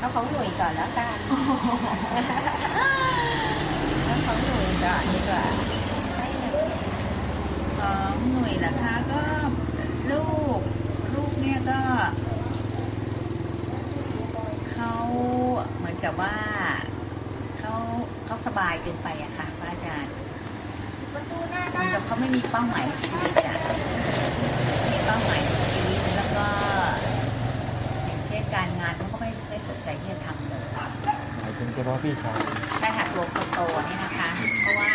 เอาของหนุ่ยก่อนแล้วกันเอาของหนุ่ยก่อนดีกว่าให้หนุ่ยของหน่วยนะคะก็ลูก ลูกเนี่ยก็เขาเหมือนกับว่าเขาเขาสบายเกินไปอะค่ะพระอาจารย์ประตูหน้าเหมือนกับเขาไม่มีเป้าหมายชีวิตอะมีเป้าหมายชีวิตแล้วก็อย่างเช่นการงานเขาก็ไม่ไม่ สนใจที่จะทำเลยหมายถึงเฉพาะพี่ชายใช่ค่ะตัวคนโตเนี่ยนะคะ เพราะว่า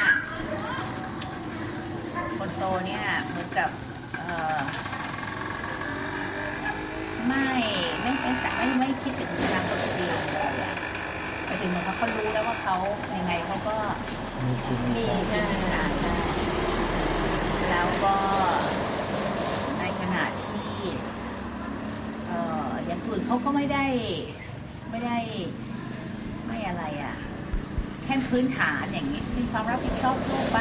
คนโตเนี่ยเหมือนกับเอ่อไม่ไม่ไม่สาไม่ไม่คิดถึงอนาคตตัวเองเลยอะหมายถึงเหมือนเขาเขารู้แล้วว่าเขายังไงเขาก็มีกินมีมีใช้ที่มีสารได้แล้วก็ในขณะที่เอ่ออย่างอื่นเขาก็ไม่ได้ ไม่ได้ไม่อะไรอะ แค่พื้นฐานอย่างนี้เช่นความรับผิดชอบทั่วไป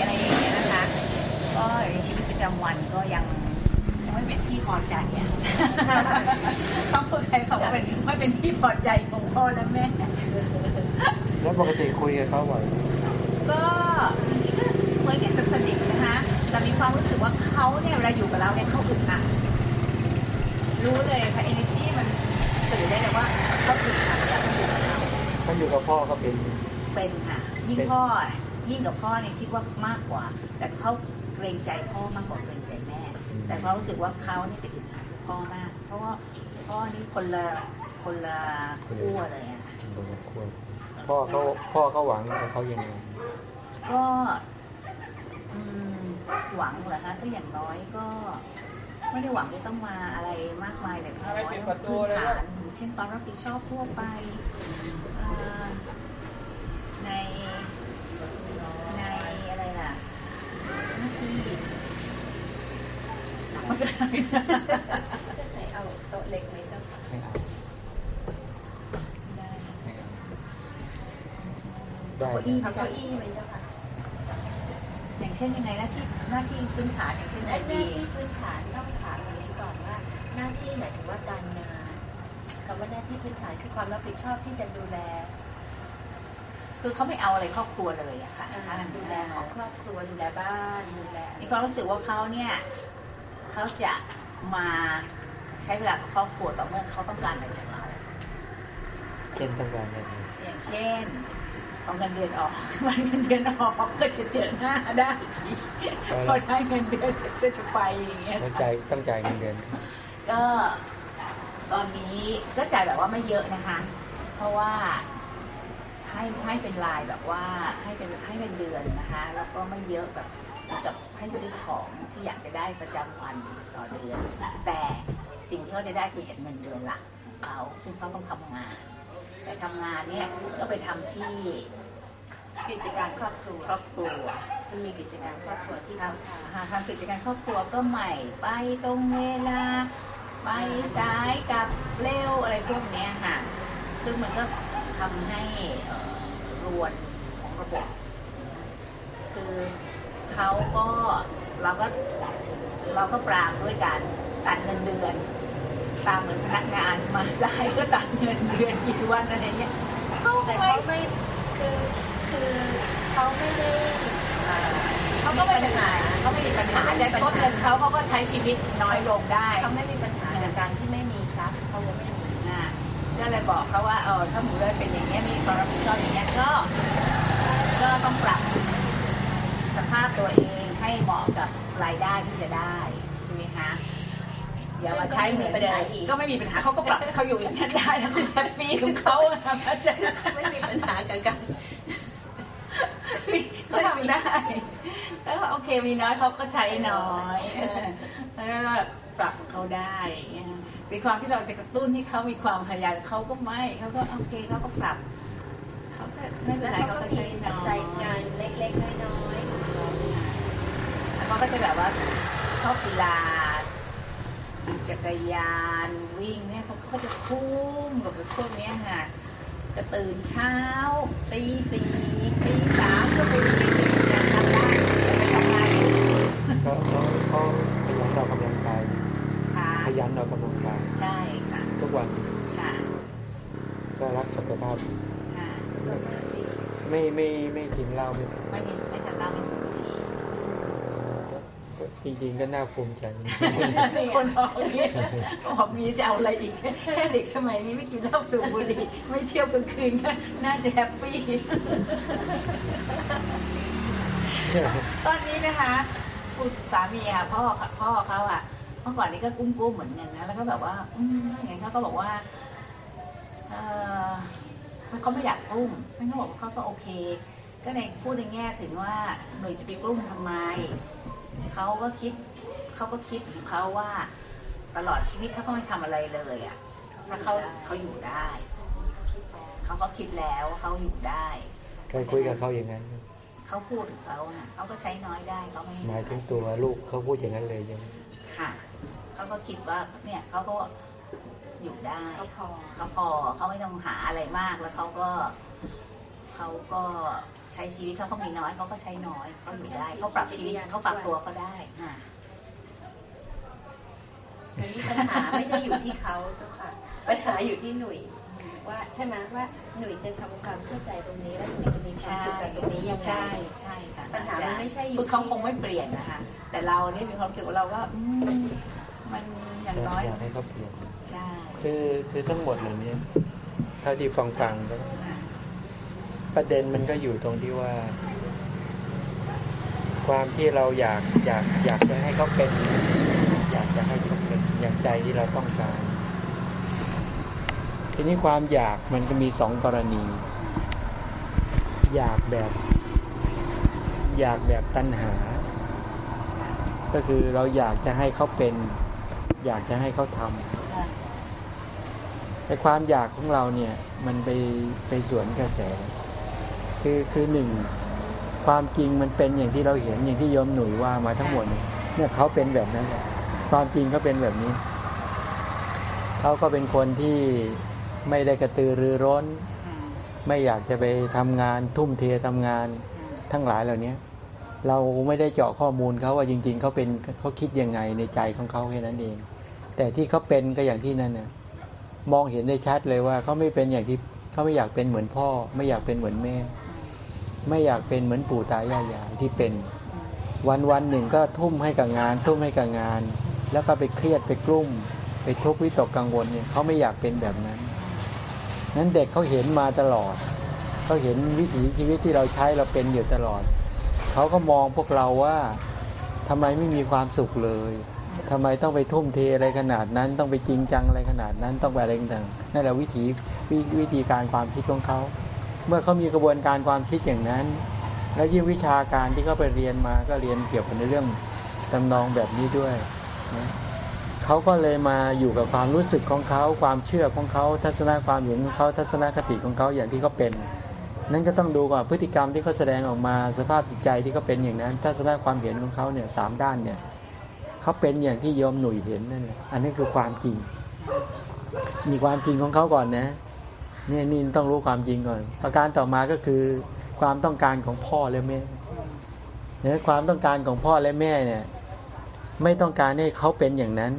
อะไรอย่างเงี้ยนะคะ ก็ในชีวิตประจำวันก็ยังยังไม่เป็นที่พอใจอะ ต้องพูดใครเขาว่าเป็นไม่เป็นที่พอใจของพ่อและแม่ แล้วปกติคุยกับเขาบ่อยไหมก็จริงๆก็เหมือนกันจะสนิทนะคะแต่มีความรู้สึกว่าเขาเนี่ยเวลาอยู่กับเราเนี่ยเขาอึดอัดรู้เลยค่ะ energy มัน สื่อได้เลยว่าเขาอึดอัดแล้วอยู่กับเราถ้าอยู่กับพ่อก็เป็น เป็นค่ะ ยิ่งเป็นพ่อน่ะยิ่งกับพ่อเนี่ยคิดว่ามากกว่า แต่เขาเกรงใจพ่อมากกว่าเกรงใจแม่ แต่เขารู้สึกว่าเขาเนี่ยจะอึดอัดกับพ่อมาก เพราะว่าพ่อนี่คนละคนละขั้วเลยอะบนครัวพ่อเขาพ่อเขาหวังกับเขายังไงก็อืมหวังเหรอคะก็อย่างน้อยก็ ไม่ได้หวังจะต้องมาอะไรมากมายแต่อย่างน้อยพื้นฐาน อย่างเช่นความรับผิดชอบทั่วไปเอ่อในในอะไรล่ะหน้าที่มันก็ใส่เอาโต๊ะเล็กไหมเจ้าค่ะไม่เอาได้ไม่เอาเก้าได้อี้เอาเก้าอี้ไหมเจ้าค่ะอย่างเช่นยังไงหน้าที่หน้าที่พื้นฐานอย่างเช่นหไอน้าทีที่พื้นฐานต้องถามอย่างนี้ก่อนว่า หน้าที่หมายถึงว่าการงาน คำว่าหน้าที่พื้นฐานคือความรับผิดชอบที่จะดูแล คือเขาไม่เอาอะไรครอบครัวเลยอะค่ะอ่าดูแลของครอบครัวดูแลบ้านดูแลมีความรู้สึกว่าเขาเนี่ยเขาจะมาใช้เวลากับครอบครัวต่อเมื่อเขาต้องการอะไรจากเราเช่นต้องการอะไรอย่างเช่นเอาเงินเดือนออกวันเงินเดือนออกก็จะเจอหน้าได้ทีพอได้เงินเดือนเสร็จก็จะไปอย่างเงี้ยต้องค่ะจ่ายต้องจ่ายเงินเดือนก็ ตอนนี้ก็จ่ายแบบว่าไม่เยอะนะคะ เพราะว่าให้ให้เป็นรายแบบว่าให้เป็นให้เป็นเดือนนะคะ แล้วก็ไม่เยอะแบบเหมือนกับให้ซื้อของที่อยากจะได้ประจำวันต่อเดือน แต่สิ่งที่เขาจะได้คือจากเงินเดือนหลักของเขาซึ่งเขาต้องทำงาน แต่ทำงานเนี่ยก็ไปทำที่กิจการครอบครัวครอบครัวมันมีกิจการครอบครัวที่ทเขาทำหาทำกิจการครอบครัวก็ใหม่ไปตรงเวลา ไปสายกลับเร็วอะไรพวกเนี้ยค่ะ ซึ่งมันก็ทำให้เอ่อรวนของระบบคือเขาก็เราก็เราก็ปรามด้วยการตัดเงินเดือน ตามเหมือนพนักงานมาสายก็ตัดเงินเดือนกี่วันอะไรเงี้ยเขาำแต่ไม่เขาไม่คือคือเขาไม่ได้อ่าเขาก็ไม่เป็นไรเขาไม่มีปัญหาแต่ต้นเงินเขาเขาก็ใช้ชีวิตน้อยลงได้เขาไม่มีปัญหา การที่ไม่มีทรัพย์เขาไม่มีอ่าก็เลยบอกเขาว่าเออถ้าหมูได้เป็นอย่างเงี้ยมีความรับผิดชอบอย่างเงี้ยก็ก็ต้องปรับสภาพตัวเองให้เหมาะกับรายได้ที่จะได้ใช่ไหมคะอย่ามาใช้เหมือนเดิมก็ไม่มีปัญหาเขาก็ปรับให้เขาอยู่อย่างนั้นได้แล้วซึ่งแฮปปี้ของเขาอะค่ะอาจารย์ไม่มีปัญหากับการเขาทำได้แล้วโอเคมีน้อยเขาก็ใช้น้อยเออแล้ว ปรับเขาได้อย่างเงี้ยในความที่เราจะกระตุ้นให้เขามีความพยายามเขาก็ไม่เขาก็โอเคเขาก็ปรับเขาก็ไม่เป็นไรเขาก็ใช้น้อยใจงานเล็กๆน้อยๆแล้วเขาก็จะแบบว่าชอบกีฬาขี่จักรยานวิ่งเนี่ยเขาก็จะคุ้มกับพวกนี้ค่ะจะตื่นเช้าตีสี่ตีสามก็ไปวิ่งยังทำได้ไปทำงานเขาเขาเขาขยันออกกำ ยค่ะขยันออกกำลังกายใช่ค่ะ ทุกวันค่ะก็รักสุขภาพดีค่ะไม่ไม่ไม่กินเหล้าไม่สูบไม่ได้ไม่ทันเล่าไม่สุดทีจริงๆก็น่าภูมิใจมีคนบอกอย่างนี้บอกมีจะเอาอะไรอีก แค่เด็กสมัยนี้ไม่กินเหล้าสูบบุหรี่ไม่เที่ยวกลางคืนก็น่าจะแฮปปี้ตอนนี้นะคะคุณสามีค่ะพ่อพ่อเขาอะเมื่อก่อนนี้ก็กุ้มกุ้มเหมือนกันนะ แล้วก็แบบว่า อืมอย่างนั้เขาก็บอกว่า เออเขาไม่อยากกลุ้มนั่นเขาบอกเขาก็โอเค ก็ในพูดในแง่ถึงว่าหน่วยจะไปกลุ้มทำไม เขาก็คิดเขาก็คิดของเขาว่าตลอดชีวิตถ้าเขาไม่ทำอะไรเลยอะถ้าเขาเขาอยู่ได้ เขาก็คิดแล้วเขาอยู่ได้เคยคุยกับเขาอย่างนั้น เขาพูดของเขาอะเขาก็ใช้น้อยได้เขาไม่หมายถึงตัวลูกเขาพูดอย่างนั้นเลยยังค่ะเขาก็คิดว่าเนี่ยเขาก็อยู่ได้เขาพอเขาพอเขาไม่ต้องหาอะไรมากแล้วเขาก็เขาก็ใช้ชีวิตถ้าเขามีน้อยเขาก็ใช้น้อยเขาอยู่ได้เขาปรับชีวิตเขาปรับตัวเขาได้ค่ะอันนี้ปัญหาไม่ได้อยู่ที่เขาเจ้าค่ะปัญหาอยู่ที่หนุ่ย ว่าใช่ไหมว่าหนุ่ยจะทำความเข้าใจตรงนี้แล้วหนุ่ยจะมีความสุขกับตรงนี้ยังไงใช่ใช่ค่ะปัญหามันไม่ใช่อยู่คือเขาคงไม่เปลี่ยนนะคะแต่เราเนี่ยมีความรู้สึกว่าเราว่าอืมมันอย่างน้อยอยากให้เขาเปลี่ยนใช่คือคือทั้งหมดเหล่านี้เท่าที่ฟังฟังๆก็ค่ะประเด็นมันก็อยู่ตรงที่ว่า ความที่เราอยากอยากอยากจะให้เขาเป็น อยากจะให้เขาเป็นอย่างใจที่เราต้องการ ทีนี้ความอยากมันก็มีสองกรณี อยากแบบ อยากแบบตัณหา ก็คือเราอยากจะให้เขาเป็น อยากจะให้เขาทำค่ะแต่ความอยากของเราเนี่ย มันไปไปสวนกระแส คือคือหนึ่งความจริงมันเป็นอย่างที่เราเห็นอย่างที่โยมหนุ่ยว่ามาทั้งหมดเนี่ยเนี่ยเขาเป็นแบบนั้นแหละความจริงเขาเป็นแบบนี้เขาก็เป็นคนที่ ไม่ได้กระตือรือร้นอืมไม่อยากจะไปทำงานทุ่มเททำงานอืมทั้งหลายเหล่านี้เราไม่ได้เจาะข้อมูลเขาว่าจริง ๆเขาเป็นเขาคิดยังไงในใจของเขาแค่นั้นเอง แต่ที่เขาเป็นก็อย่างที่นั่นเนี่ยมองเห็นได้ชัดเลยว่าเขาไม่เป็นอย่างที่เขาไม่อยากเป็นเหมือนพ่อ ไม่อยากเป็นเหมือนแม่ ไม่อยากเป็นเหมือนปู่ตายายยายที่เป็น วันวันหนึ่งก็ทุ่มให้กับงาน ทุ่มให้กับงาน แล้วก็ไปเครียดไปกลุ้ม ไปทุกข์วิตกกังวลเนี่ยเขาไม่อยากเป็นแบบนั้น นั้นเด็กเขาเห็นมาตลอดเขาเห็นวิถีชีวิตที่เราใช้เราเป็นอยู่ตลอดเขาก็มองพวกเราว่าทำไมไม่มีความสุขเลยทำไมต้องไปทุ่มเทอะไรขนาดนั้น ต้องไปจริงจังอะไรขนาดนั้น ต้องไปอะไรต่างๆนั่นแหละวิถีววิธีการความคิดของเขา เมื่อเขามีกระบวนการความคิดอย่างนั้น แล้วยิ่งวิชาการที่เขาไปเรียนมาก็เรียนเกี่ยวกับในเรื่องตำนองแบบนี้ด้วยนะ เขาก็เลยมาอยู่กับความรู้สึกของเขาความเชื่อของเขาทัศนคความเห็นของเขาทัศนคติของเขาอย่างที่เขาเป็น นั่นก็ต้องดูก่อนพฤติกรรมที่เขาแสดงออกมาสภาพจิตใจที่เขาเป็นอย่างนั้น ทัศนคความเห็นของเขาเนี่ยสามด้านเนี่ยเขาเป็นอย่างที่โยมหนุ่ยเห็นนั่นแหละอันนี้คือความจริง มีความจริงของเขาก่อนนะเนี่ยนี่ต้องรู้ความจริงก่อน ประการต่อมาก็คือความต้องการของพ่อและแม่เนี่ยความต้องการของพ่อและแม่เนี่ยไม่ต้องการให้เขาเป็นอย่างนั้น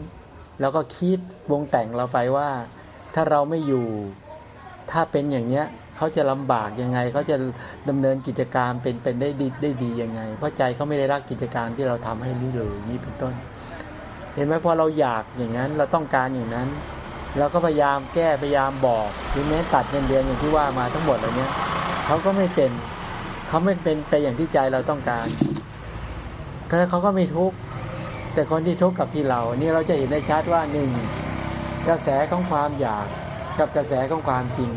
แล้วก็คิดวงแต่งเราไปว่า ถ้าเราไม่อยู่ถ้าเป็นอย่างเนี้ยเขาจะลำบากยังไงเขาจะดำเนินกิจการเป็นเป็นได้ดีได้ดียังไง เพราะใจเขาไม่ได้รักกิจการที่เราทำให้นี่เลยนี่เป็นต้น เห็นไหมพอเราอยากอย่างนั้นเราต้องการอย่างนั้นเราก็พยายามแก้พยายามบอกหรือแม้ตัดเงินเดือนอย่างที่ว่ามาทั้งหมดเหล่านี้เขาก็ไม่เป็นเขาไม่เป็นไปอย่างที่ใจเราต้องการก็เขาก็ไม่ทุกข์ แต่คนที่ทุกข์กับที่เรา นี่เราจะเห็นได้ชัดว่าหนึ่งกระแสของความอยากกับกระแสของความจริง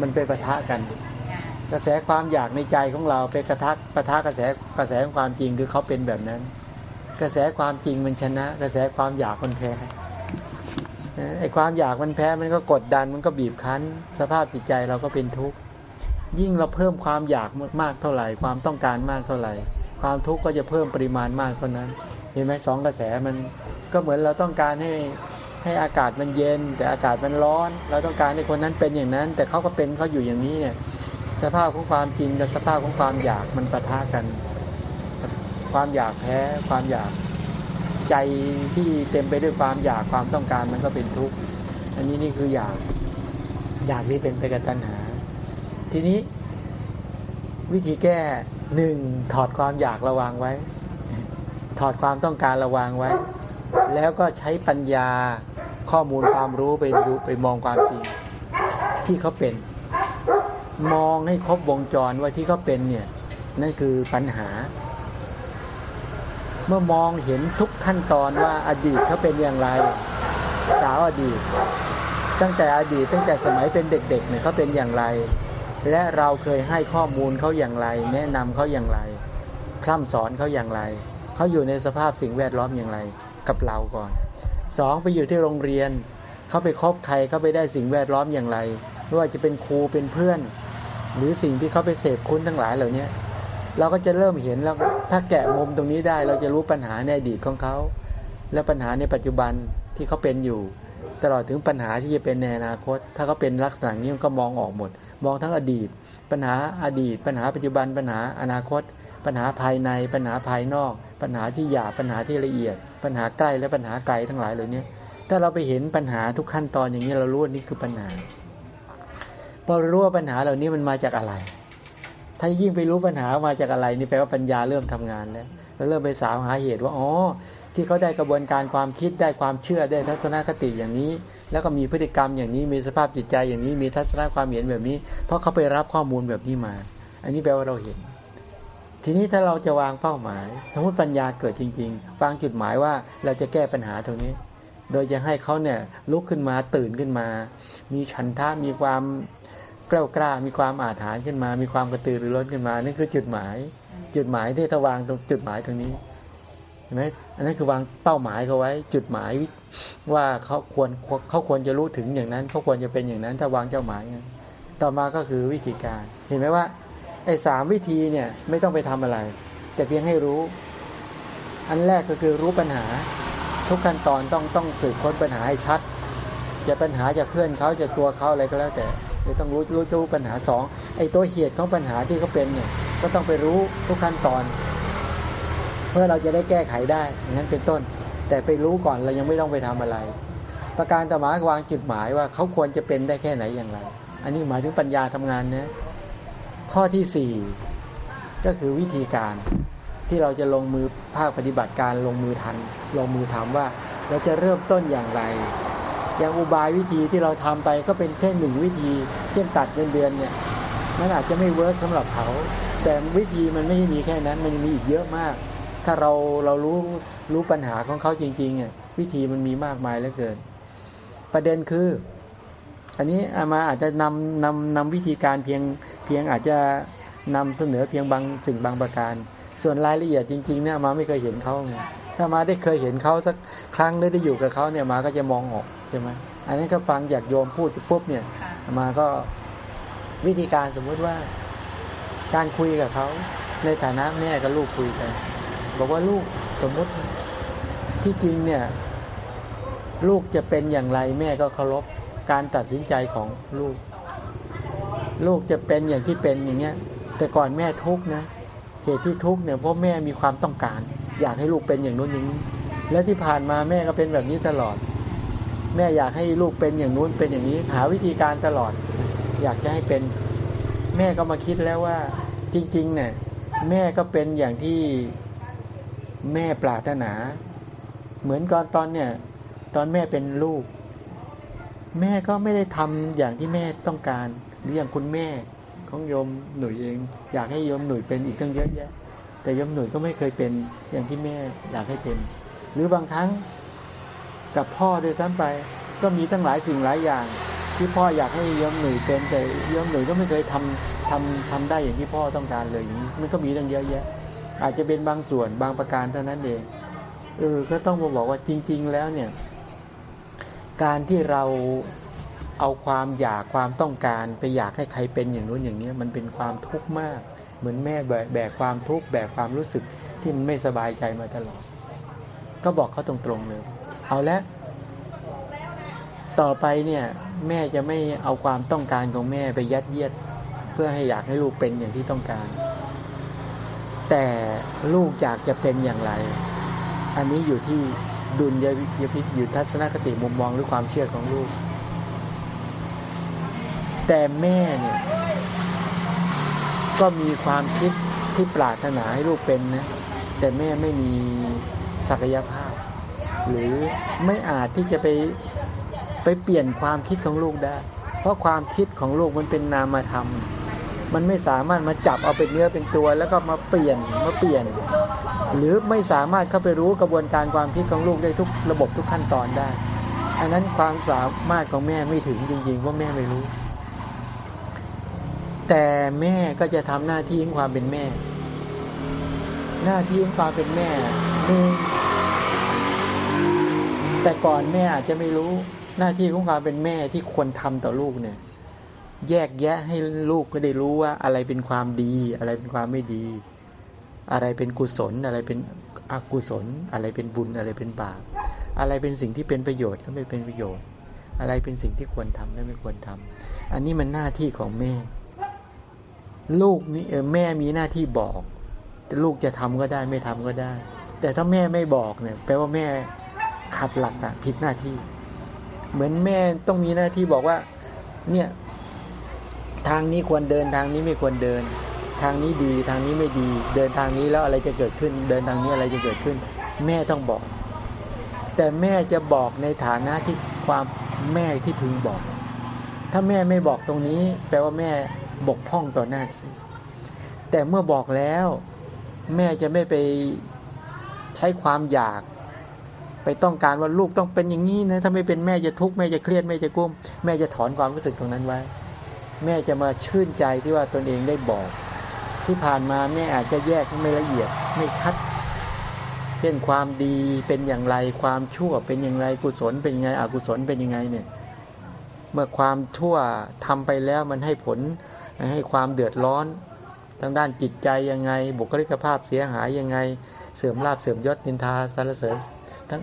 มันไปปะทะกัน กระแสความอยากในใจของเราไปกระทักปะทะกระแสกระแสของความจริงคือเขาเป็นแบบนั้น กระแสความจริงมันชนะ กระแสความอยากมันแพ้ไอ้ความอยากมันแพ้มันก็กดดันมันก็บีบคั้น สภาพจิตใจเราก็เป็นทุกข์ยิ่งเราเพิ่มความอยากมากเท่าไหร่ ความต้องการมากเท่าไหร่ ความทุกข์ก็จะเพิ่มปริมาณมากเท่านั้น เห็นไหมสองกระแสมันก็เหมือนเราต้องการให้ให้อากาศมันเย็น แต่อากาศมันร้อน เราต้องการให้คนนั้นเป็นอย่างนั้น แต่เขาก็เป็นเขาอยู่อย่างนี้เนี่ยสภาพของความจริงกับสภาพของความอยากมันปะทะกัน ความอยากแพ้ความอยากใจที่เต็มไปด้วยความอยากความต้องการมันก็เป็นทุกข์อันนี้นี่คืออยากอยากที่เป็นไปกับตัณหา ทีนี้วิธีแก้หนึ่งถอดความอยากระวางไว้ ถอดความต้องการระวางไว้ แล้วก็ใช้ปัญญาข้อมูลความรู้ไปดูไปมองความจริง ที่เขาเป็น มองให้ครบวงจรว่าที่เขาเป็นเนี่ย นั่นคือปัญหา เมื่อมองเห็นทุกขั้นตอนว่าอดีตเขาเป็นอย่างไร สาวอดีต ตั้งแต่อดีตตั้งแต่สมัยเป็นเด็กๆเนี่ยเขาเป็นอย่างไร และเราเคยให้ข้อมูลเขาอย่างไร แนะนำเขาอย่างไรคร่ำสอนเขาอย่างไร เขาอยู่ในสภาพสิ่งแวดล้อมอย่างไร กับเราก่อนสองไปอยู่ที่โรงเรียน เขาไปคบใครเขาไปได้สิ่งแวดล้อมอย่างไรไม่ว่าจะเป็นครูเป็นเพื่อน หรือสิ่งที่เขาไปเสพคุณทั้งหลายเหล่านี้เราก็จะเริ่มเห็นแล้วถ้าแกะมุมตรงนี้ได้ เราจะรู้ปัญหาในอดีตของเขา และปัญหาในปัจจุบันที่เขาเป็นอยู่ ตลอดถึงปัญหาที่จะเป็นในอนาคต ถ้าเขาเป็นลักษณะนี้มันก็มองออกหมด มองทั้งอดีต ปัญหาอดีต ปัญหาปัจจุบันปัญหาอนาคต ปัญหาภายในปัญหาภายนอก ปัญหาที่หยาบปัญหาที่ละเอียด ปัญหาใกล้และปัญหาไกลทั้งหลายเหล่านี้ถ้าเราไปเห็นปัญหาทุกขั้นตอนอย่างนี้เรารู้ว่านี่คือปัญหาพอรู้ว่าปัญหาเหล่านี้มันมาจากอะไร ถ้ายิ่งไปรู้ปัญหามาจากอะไรนี่แปลว่าปัญญาเริ่มทำงานแล้วแล้วเริ่มไปสาวหาเหตุว่าอ๋อที่เขาได้กระบวนการความคิดได้ความเชื่อได้ทัศนคติอย่างนี้ แล้วก็มีพฤติกรรมอย่างนี้มีสภาพจิตใจอย่างนี้มีทัศนความเห็นแบบนี้ เพราะเขาไปรับข้อมูลแบบนี้มา อันนี้แปลว่าเราเห็น ทีนี้ถ้าเราจะวางเป้าหมาย สมมติปัญญาเกิดจริง ๆ วางจุดหมายว่าเราจะแก้ปัญหาตรงนี้ โดยจะให้เขาเนี่ยลุกขึ้นมาตื่นขึ้นมา มีฉันทะมีความกล้ากล้า มีความอาถรรพ์ขึ้นมา มีความกระตือรือร้นขึ้นมา นั่นคือจุดหมาย จุดหมายที่ถ้าวางตรงจุดหมายตรงนี้เห็นไหมอันนั้นคือวางเป้าหมายเขาไว้ จุดหมายว่าเขาควรเขาควรจะรู้ถึงอย่างนั้น เขาควรจะเป็นอย่างนั้น ถ้าวางเจ้าหมาย ต่อมาก็คือวิธีการ เห็นไหมว่า ไอ้สามวิธีเนี่ยไม่ต้องไปทำอะไร แต่เพียงให้รู้ อันแรกก็คือรู้ปัญหา ทุกขั้นตอนต้องต้องสืบค้นปัญหาให้ชัด จะปัญหาจากเพื่อนเขาจะตัวเขาอะไรก็แล้วแต่เราต้องรู้รู้รู้ปัญหาสองไอ้ตัวเหตุของปัญหาที่เขาเป็นเนี่ยก็ต้องไปรู้ทุกขั้นตอน เพื่อเราจะได้แก้ไขได้อย่างนั้นเป็นต้น แต่ไปรู้ก่อนเรายังไม่ต้องไปทำอะไร ประการต่อมาวางจุดหมายว่าเขาควรจะเป็นได้แค่ไหนอย่างไร อันนี้หมายถึงปัญญาทำงานนะ ข้อที่สี่ก็คือวิธีการที่เราจะลงมือภาคปฏิบัติการลงมือทันลงมือทำว่าเราจะเริ่มต้นอย่างไร อย่างอุบายวิธีที่เราทำไปก็เป็นแค่หนึ่งวิธี เช่นตัดเงินเดือนเนี่ยมันอาจจะไม่เวิร์กสำหรับเขา แต่วิธีมันไม่มีแค่นั้นมันมีอีกเยอะมาก ถ้าเราเรารู้รู้ปัญหาของเขาจริงๆเนี่ยวิธีมันมีมากมายเหลือเกิน ประเด็นคือ อันนี้อามาอาจจะนำนำนำวิธีการเพียงเพียงอาจจะนำเสนอเพียงบางสิ่งบางประการ ส่วนรายละเอียดจริงๆเนี่ยมาไม่เคยเห็นเขาไงถ้ามาได้เคยเห็นเขาสักครั้งได้ได้อยู่กับเขาเนี่ยมาก็จะมองออกใช่ไหมอันนั้นก็ฟังอยากโยมพูดปุ๊บเนี่ย มาก็วิธีการสมมุติว่า การคุยกับเขาในฐานะแม่กับลูกคุยกัน บอกว่าลูกสมมุติที่จริงเนี่ย ลูกจะเป็นอย่างไรแม่ก็เคารพ การตัดสินใจของลูก ลูกจะเป็นอย่างที่เป็นอย่างเงี้ย แต่ก่อนแม่ทุกนะเหตุที่ทุกเนี่ยเพราะแม่มีความต้องการ อยากให้ลูกเป็นอย่างนู้นอย่างนี้และที่ผ่านมาแม่ก็เป็นแบบนี้ตลอด แม่อยากให้ลูกเป็นอย่างนู้นเป็นอย่างนี้ หาวิธีการตลอด อยากจะให้เป็น แม่ก็มาคิดแล้วว่า จริงๆเนี่ยแม่ก็เป็นอย่างที่แม่ปรารถนา เหมือนก่อนตอนเนี่ย ตอนแม่เป็นลูก แม่ก็ไม่ได้ทำอย่างที่แม่ต้องการ หรืออย่างคุณแม่ของโยมหนุ่ยเอง อยากให้โยมหนุ่ยเป็นอีกตั้งเยอะแยะ แต่โยมหนุ่ยก็ไม่เคยเป็นอย่างที่แม่อยากให้เป็น หรือบางครั้งกับพ่อด้วยซ้ำไป ก็มีตั้งหลายสิ่งหลายอย่าง ที่พ่ออยากให้โยมหนุ่ยเป็นแต่โยมหนุ่ยก็ไม่เคยทำทำทำได้อย่างที่พ่อต้องการเลยอย่างนี้มันก็มีตั้งเยอะแยะ อาจจะเป็นบางส่วนบางประการเท่านั้นเองเออก็ต้องมาบอกว่าจริง ๆ แล้วเนี่ย การที่เราเอาความอยากความต้องการไปอยากให้ใครเป็นอย่างนู้นอย่างนี้มันเป็นความทุกข์มาก เหมือนแม่แบกความทุกข์แบกความรู้สึกที่มันไม่สบายใจมาตลอด ก็บอกเขาตรงๆเลยเอาละต่อไปเนี่ยแม่จะไม่เอาความต้องการของแม่ไปยัดเยียด เพื่อให้อยากให้ลูกเป็นอย่างที่ต้องการ แต่ลูกอยากจะเป็นอย่างไร อันนี้อยู่ที่ ดุลยพิษอยู่ทัศนคติมุมมองหรือความเชื่อของลูก แต่แม่เนี่ยก็มีความคิดที่ปรารถนาให้ลูกเป็นนะ แต่แม่ไม่มีศักยภาพ หรือไม่อาจที่จะไปไปเปลี่ยนความคิดของลูกได้ เพราะความคิดของลูกมันเป็นนามธรรม มันไม่สามารถมาจับเอาเป็นเนื้อเป็นตัวแล้วก็มาเปลี่ยนมาเปลี่ยน หรือไม่สามารถเข้าไปรู้กระบวนการความคิดของลูกได้ทุกระบบทุกขั้นตอนได้ อันนั้นความสามารถของแม่ไม่ถึงจริงๆเพราแม่ไม่รู้ แต่แม่ก็จะทำหน้าที่ของความเป็นแม่ หน้าที่ของความเป็นแม่นึ่แต่ก่อนแม่อาจจะไม่รู้หน้าที่ของความเป็นแม่ที่ควรทำต่อลูกเนี่ย แยกแยะให้ลูกก็ได้รู้ว่าอะไรเป็นความดี อะไรเป็นความไม่ดี อะไรเป็นกุศล อะไรเป็นอกุศล อะไรเป็นบุญอะไรเป็นบาปอะไรเป็นสิ่งที่เป็นประโยชน์ก็ไม่เป็นประโยชน์ อะไรเป็นสิ่งที่ควรทำและไม่ควรทำอันนี้มันหน้าที่ของแม่ ลูกนี่แม่มีหน้าที่บอกลูกจะทำก็ได้ไม่ทำก็ได้ แต่ถ้าแม่ไม่บอกเนี่ยแปลว่าแม่ขัดหลักอะผิดหน้าที่ เหมือนแม่ต้องมีหน้าที่บอกว่า เนี่ย ทางนี้ควรเดินทางนี้ไม่ควรเดิน ทางนี้ดีทางนี้ไม่ดี เดินทางนี้แล้วอะไรจะเกิดขึ้น เดินทางนี้อะไรจะเกิดขึ้น แม่ต้องบอก แต่แม่จะบอกในฐานะที่ความแม่ที่พึงบอก ถ้าแม่ไม่บอกตรงนี้ แปลว่าแม่บกพร่องต่อหน้าที่ แต่เมื่อบอกแล้ว แม่จะไม่ไปใช้ความอยาก ไปต้องการว่าลูกต้องเป็นอย่างนี้นะถ้าไม่เป็นแม่จะทุกข์แม่จะเครียดแม่จะกุ้ม แม่จะถอนความรู้สึกตรงนั้นไว้ แม่จะมาชื่นใจที่ว่าตนเองได้บอก ที่ผ่านมาแม่อาจจะแยกไม่ละเอียดไม่ชัด เช่นความดีเป็นอย่างไรความชั่วเป็นอย่างไรกุศลเป็นยังไงอกุศลเป็นยังไงเนี่ยเมื่อความชั่วทำไปแล้วมันให้ผลให้ความเดือดร้อนทางด้านจิตใจยังไง บุคลิกภาพเสียหายยังไง เสื่อมลาบเสื่อมยศนินทาสารเสริญทั้ง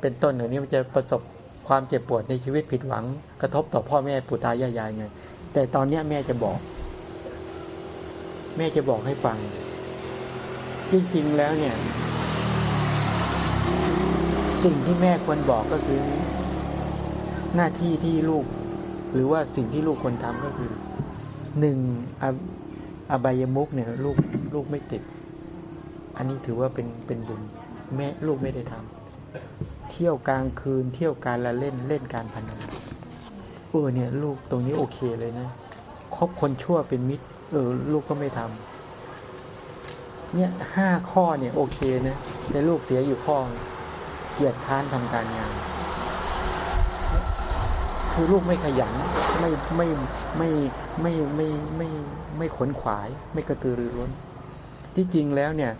เป็นต้นอย่านี้มันจะประสบความเจ็บปวดในชีวิตผิดหวังกระทบต่อพ่อแม่ปู่ตายายายไง แต่ตอนนี้แม่จะบอก แม่จะบอกให้ฟัง จริง ๆ แล้วเนี่ย สิ่งที่แม่ควรบอกก็คือ หน้าที่ที่ลูก หรือว่าสิ่งที่ลูกควรทำก็คือหนึ่งอบายมุกเนี่ย ลูกลูกไม่ติด อันนี้ถือว่าเป็นเป็นบุญ แม่ลูกไม่ได้ทำเที่ยวกลางคืนเที่ยวการละเล่นเล่นการพนัน ออเนี่ยลูกตรงนี้โอเคเลยนะคบคนชั่วเป็นมิตร เออ ลูกก็ไม่ทำเนี่ยห้าข้อเนี่ยโอเคนะแต่ลูกเสียอยู่ข้อ เกียรติค้านทำการงาน คือลูกไม่ขยัน ไม่ไม่ไม่ไม่ไม่ไม่ไม่ขนขวาย ไม่กระตือรือร้น ที่จริงแล้วเนี่ย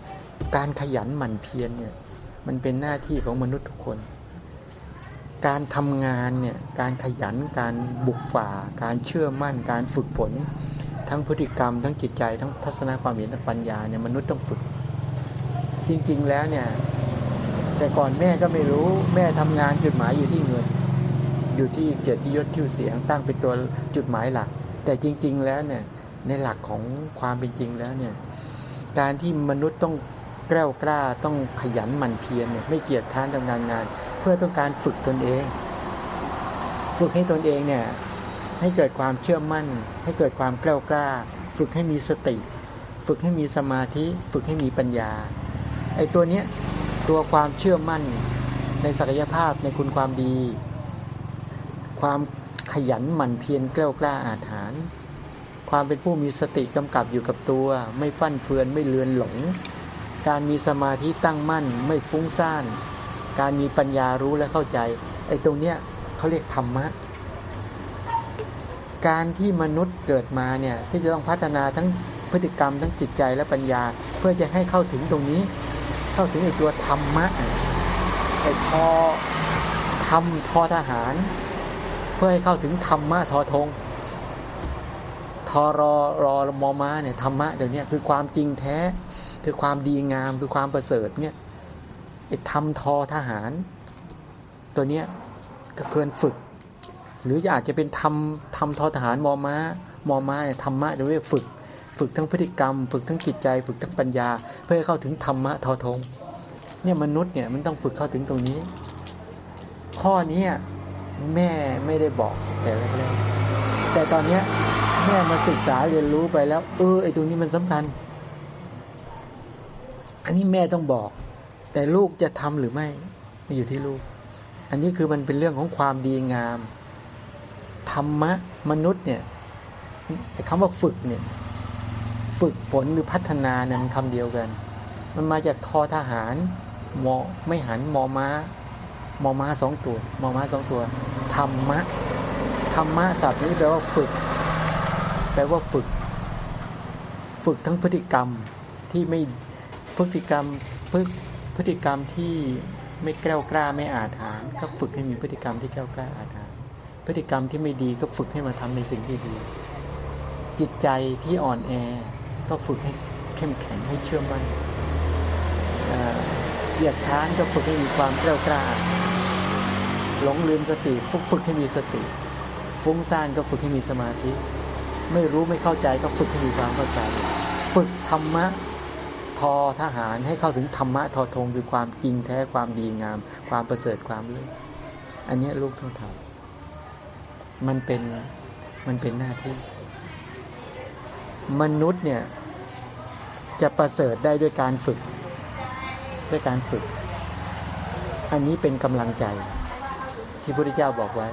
การขยันหมั่นเพียรเนี่ย มันเป็นหน้าที่ของมนุษย์ทุกคน การทำงานเนี่ยการขยันการบุกฝ่า การเชื่อมั่น การฝึกฝนทั้งพฤติกรรม ทั้งจิตใจ ทั้งทัศนคความเห็นทั้งปัญญาเนี่ยมนุษย์ต้องฝึก จริง ๆ แล้วเนี่ย แต่ก่อนแม่ก็ไม่รู้แม่ทำงานจุดหมายอยู่ที่เงิน อยู่ที่เกียรติยศชื่อเสียง ตั้งเป็นตัวจุดหมายหลัก แต่จริง ๆ แล้วเนี่ยในหลักของความเป็นจริงแล้วเนี่ย การที่มนุษย์ต้อง กล้ากล้าต้องขยันหมั่นเพียรเนี่ยไม่เกียจค้านทำงานงาน เพื่อต้องการฝึกตนเอง ฝึกให้ตนเองเนี่ยให้เกิดความเชื่อมั่น ให้เกิดความกล้ากล้า ฝึกให้มีสติ ฝึกให้มีสมาธิ ฝึกให้มีปัญญาไอ้ตัวเนี้ยตัวความเชื่อมั่นในศักยภาพในคุณความดี ความขยันหมั่นเพียรกล้ากล้าอาถรรพ์ความเป็นผู้มีสติกำกับอยู่กับตัว ไม่ฟั่นเฟือนไม่เลือนหลง การมีสมาธิตั้งมั่น ไม่ฟุ้งซ่าน การมีปัญญารู้และเข้าใจไอ้ตรงเนี้ยเขาเรียกธรรมะ การที่มนุษย์เกิดมาเนี่ยที่จะต้องพัฒนาทั้งพฤติกรรมทั้งจิตใจและปัญญา เพื่อจะให้เข้าถึงตรงนี้ เข้าถึงไอ้ตัวธรรมะไอ้ทอธรรมทอทหาร เพื่อให้เข้าถึงธรรมะทอทงทอรอรอมอมาเนี่ยธรรมะเดี๋ยวนี้คือความจริงแท้ คือความดีงามคือความประเสริฐเนี่ยไอ้ทำทอทหาร ตัวเนี้ยก็เกินฝึก หรืออาจจะเป็นทำทำทอทหารมอมามอมายธรรมะเดี๋ยวเรียกฝึก ฝึกทั้งพฤติกรรม ฝึกทั้งจิตใจ ฝึกทั้งปัญญา เพื่อให้เข้าถึงธรรมะทอทงเนี่ยมนุษย์เนี่ยมันต้องฝึกเข้าถึงตรงนี้ ข้อนี้แม่ไม่ได้บอกแต่แรกๆแต่ตอนเนี้ยแม่มาศึกษาเรียนรู้ไปแล้ว เออไอ้ตรงนี้มันสำคัญ อันนี้แม่ต้องบอก แต่ลูกจะทำหรือไม่ไม่อยู่ที่ลูก อันนี้คือมันเป็นเรื่องของความดีงาม ธรรมะมนุษย์เนี่ยไอ้คำว่าฝึกเนี่ย ฝึกฝนหรือพัฒนาเนี่ยมันคำเดียวกัน มันมาจากทอทหารมอไม่หันมอม้ามอม้าสองตัวมอม้าสองตัวธรรมะธรรมะศัพท์นี้แปลว่าฝึก แปลว่าฝึก ฝึกทั้งพฤติกรรมที่ไม่ พฤติกรรมพฤพฤติกรรมที่ไม่แกล้วกล้าไม่อาถรรพ์ก็ฝึกให้มีพฤติกรรมที่แกล้วกล้าอาถรรพ์พฤติกรรมที่ไม่ดีก็ฝึกให้มาทำในสิ่งที่ดี จิตใจที่อ่อนแอก็ฝึกให้เข้มแข็งให้เชื่อมั่นเหยียดค้านก็ฝึกให้มีความแกล้วกล้าหลงลืมสติฝึกฝึกให้มีสติ ฟุ้งซ่านก็ฝึกให้มีสมาธิ ไม่รู้ไม่เข้าใจก็ฝึกให้มีความเข้าใจ ฝึกธรรมะ ทอทหารให้เข้าถึงธรรมะทอทงคือความจริงแท้ความดีงาม ความประเสริฐความเลิศอันนี้ลูกต้องทำมันเป็นมันเป็นหน้าที่ มนุษย์เนี่ย จะประเสริฐได้ด้วยการฝึก ด้วยการฝึก อันนี้เป็นกำลังใจ ที่พระพุทธเจ้าบอกไว้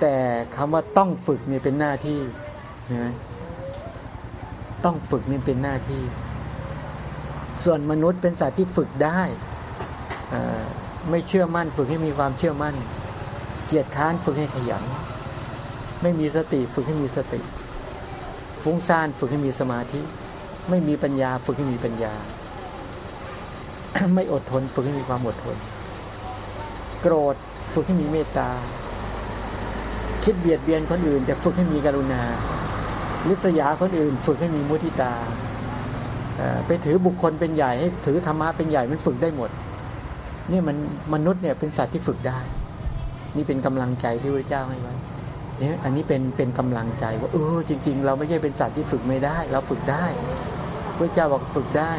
แต่คำว่าต้องฝึกเนี่ยเป็นหน้าที่นะต้องฝึกนี่เป็นหน้าที่ ส่วนมนุษย์เป็นสัตว์ที่ฝึกได้ไม่เชื่อมั่นฝึกให้มีความเชื่อมั่น เกียรติค้านฝึกให้ขยัน ไม่มีสติฝึกให้มีสติ ฟุ้งซ่านฝึกให้มีสมาธิ ไม่มีปัญญาฝึกให้มีปัญญา ไม่อดทนฝึกให้มีความอดทน โกรธฝึกให้มีเมตตา คิดเบียดเบียนคนอื่นแต่ฝึกให้มีกรุณา ลิษยาคนอื่น ฝึกให้มีมุทิตา ไปถือบุคคลเป็นใหญ่ให้ถือธรรมะเป็นใหญ่มันฝึกได้หมดนี่มันมนุษย์เนี่ยเป็นสัตว์ที่ฝึกได้ นี่เป็นกำลังใจที่พระเจ้าให้ไว้เนี่ยอันนี้เป็นเป็นกำลังใจว่าเออจริง ๆ เราไม่ใช่เป็นสัตว์ที่ฝึกไม่ได้ เราฝึกได้พระเจ้าบอกฝึกได้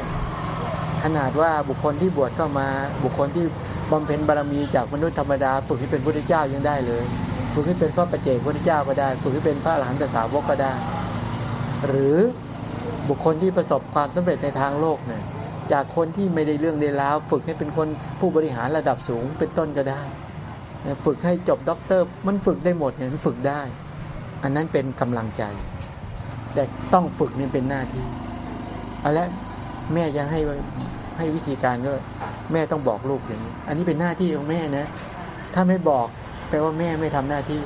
ขนาดว่าบุคคลที่บวชเข้ามา บุคคลที่บำเพ็ญบารมีจากมนุษย์ธรรมดา ฝึกให้เป็นพระเจ้ายังได้เลย ฝึกให้เป็นพระประเจกพระเจ้าก็ได้ ฝึกให้เป็นพระอรหันตสาวกก็ได้ หรือ บุคคลที่ประสบความสำเร็จในทางโลกเนี่ยจากคนที่ไม่ได้เรื่องได้ราวฝึกให้เป็นคนผู้บริหารระดับสูงเป็นต้นก็ได้ ฝึกให้จบด็อกเตอร์มันฝึกได้หมดเนี่ยมันฝึกได้ อันนั้นเป็นกำลังใจ แต่ต้องฝึกนี่เป็นหน้าที่เอาละแม่ยังให้ให้วิธีการก็แม่ต้องบอกลูกอย่างนี้ อันนี้เป็นหน้าที่ของแม่นะ ถ้าไม่บอกแปลว่าแม่ไม่ทำหน้าที่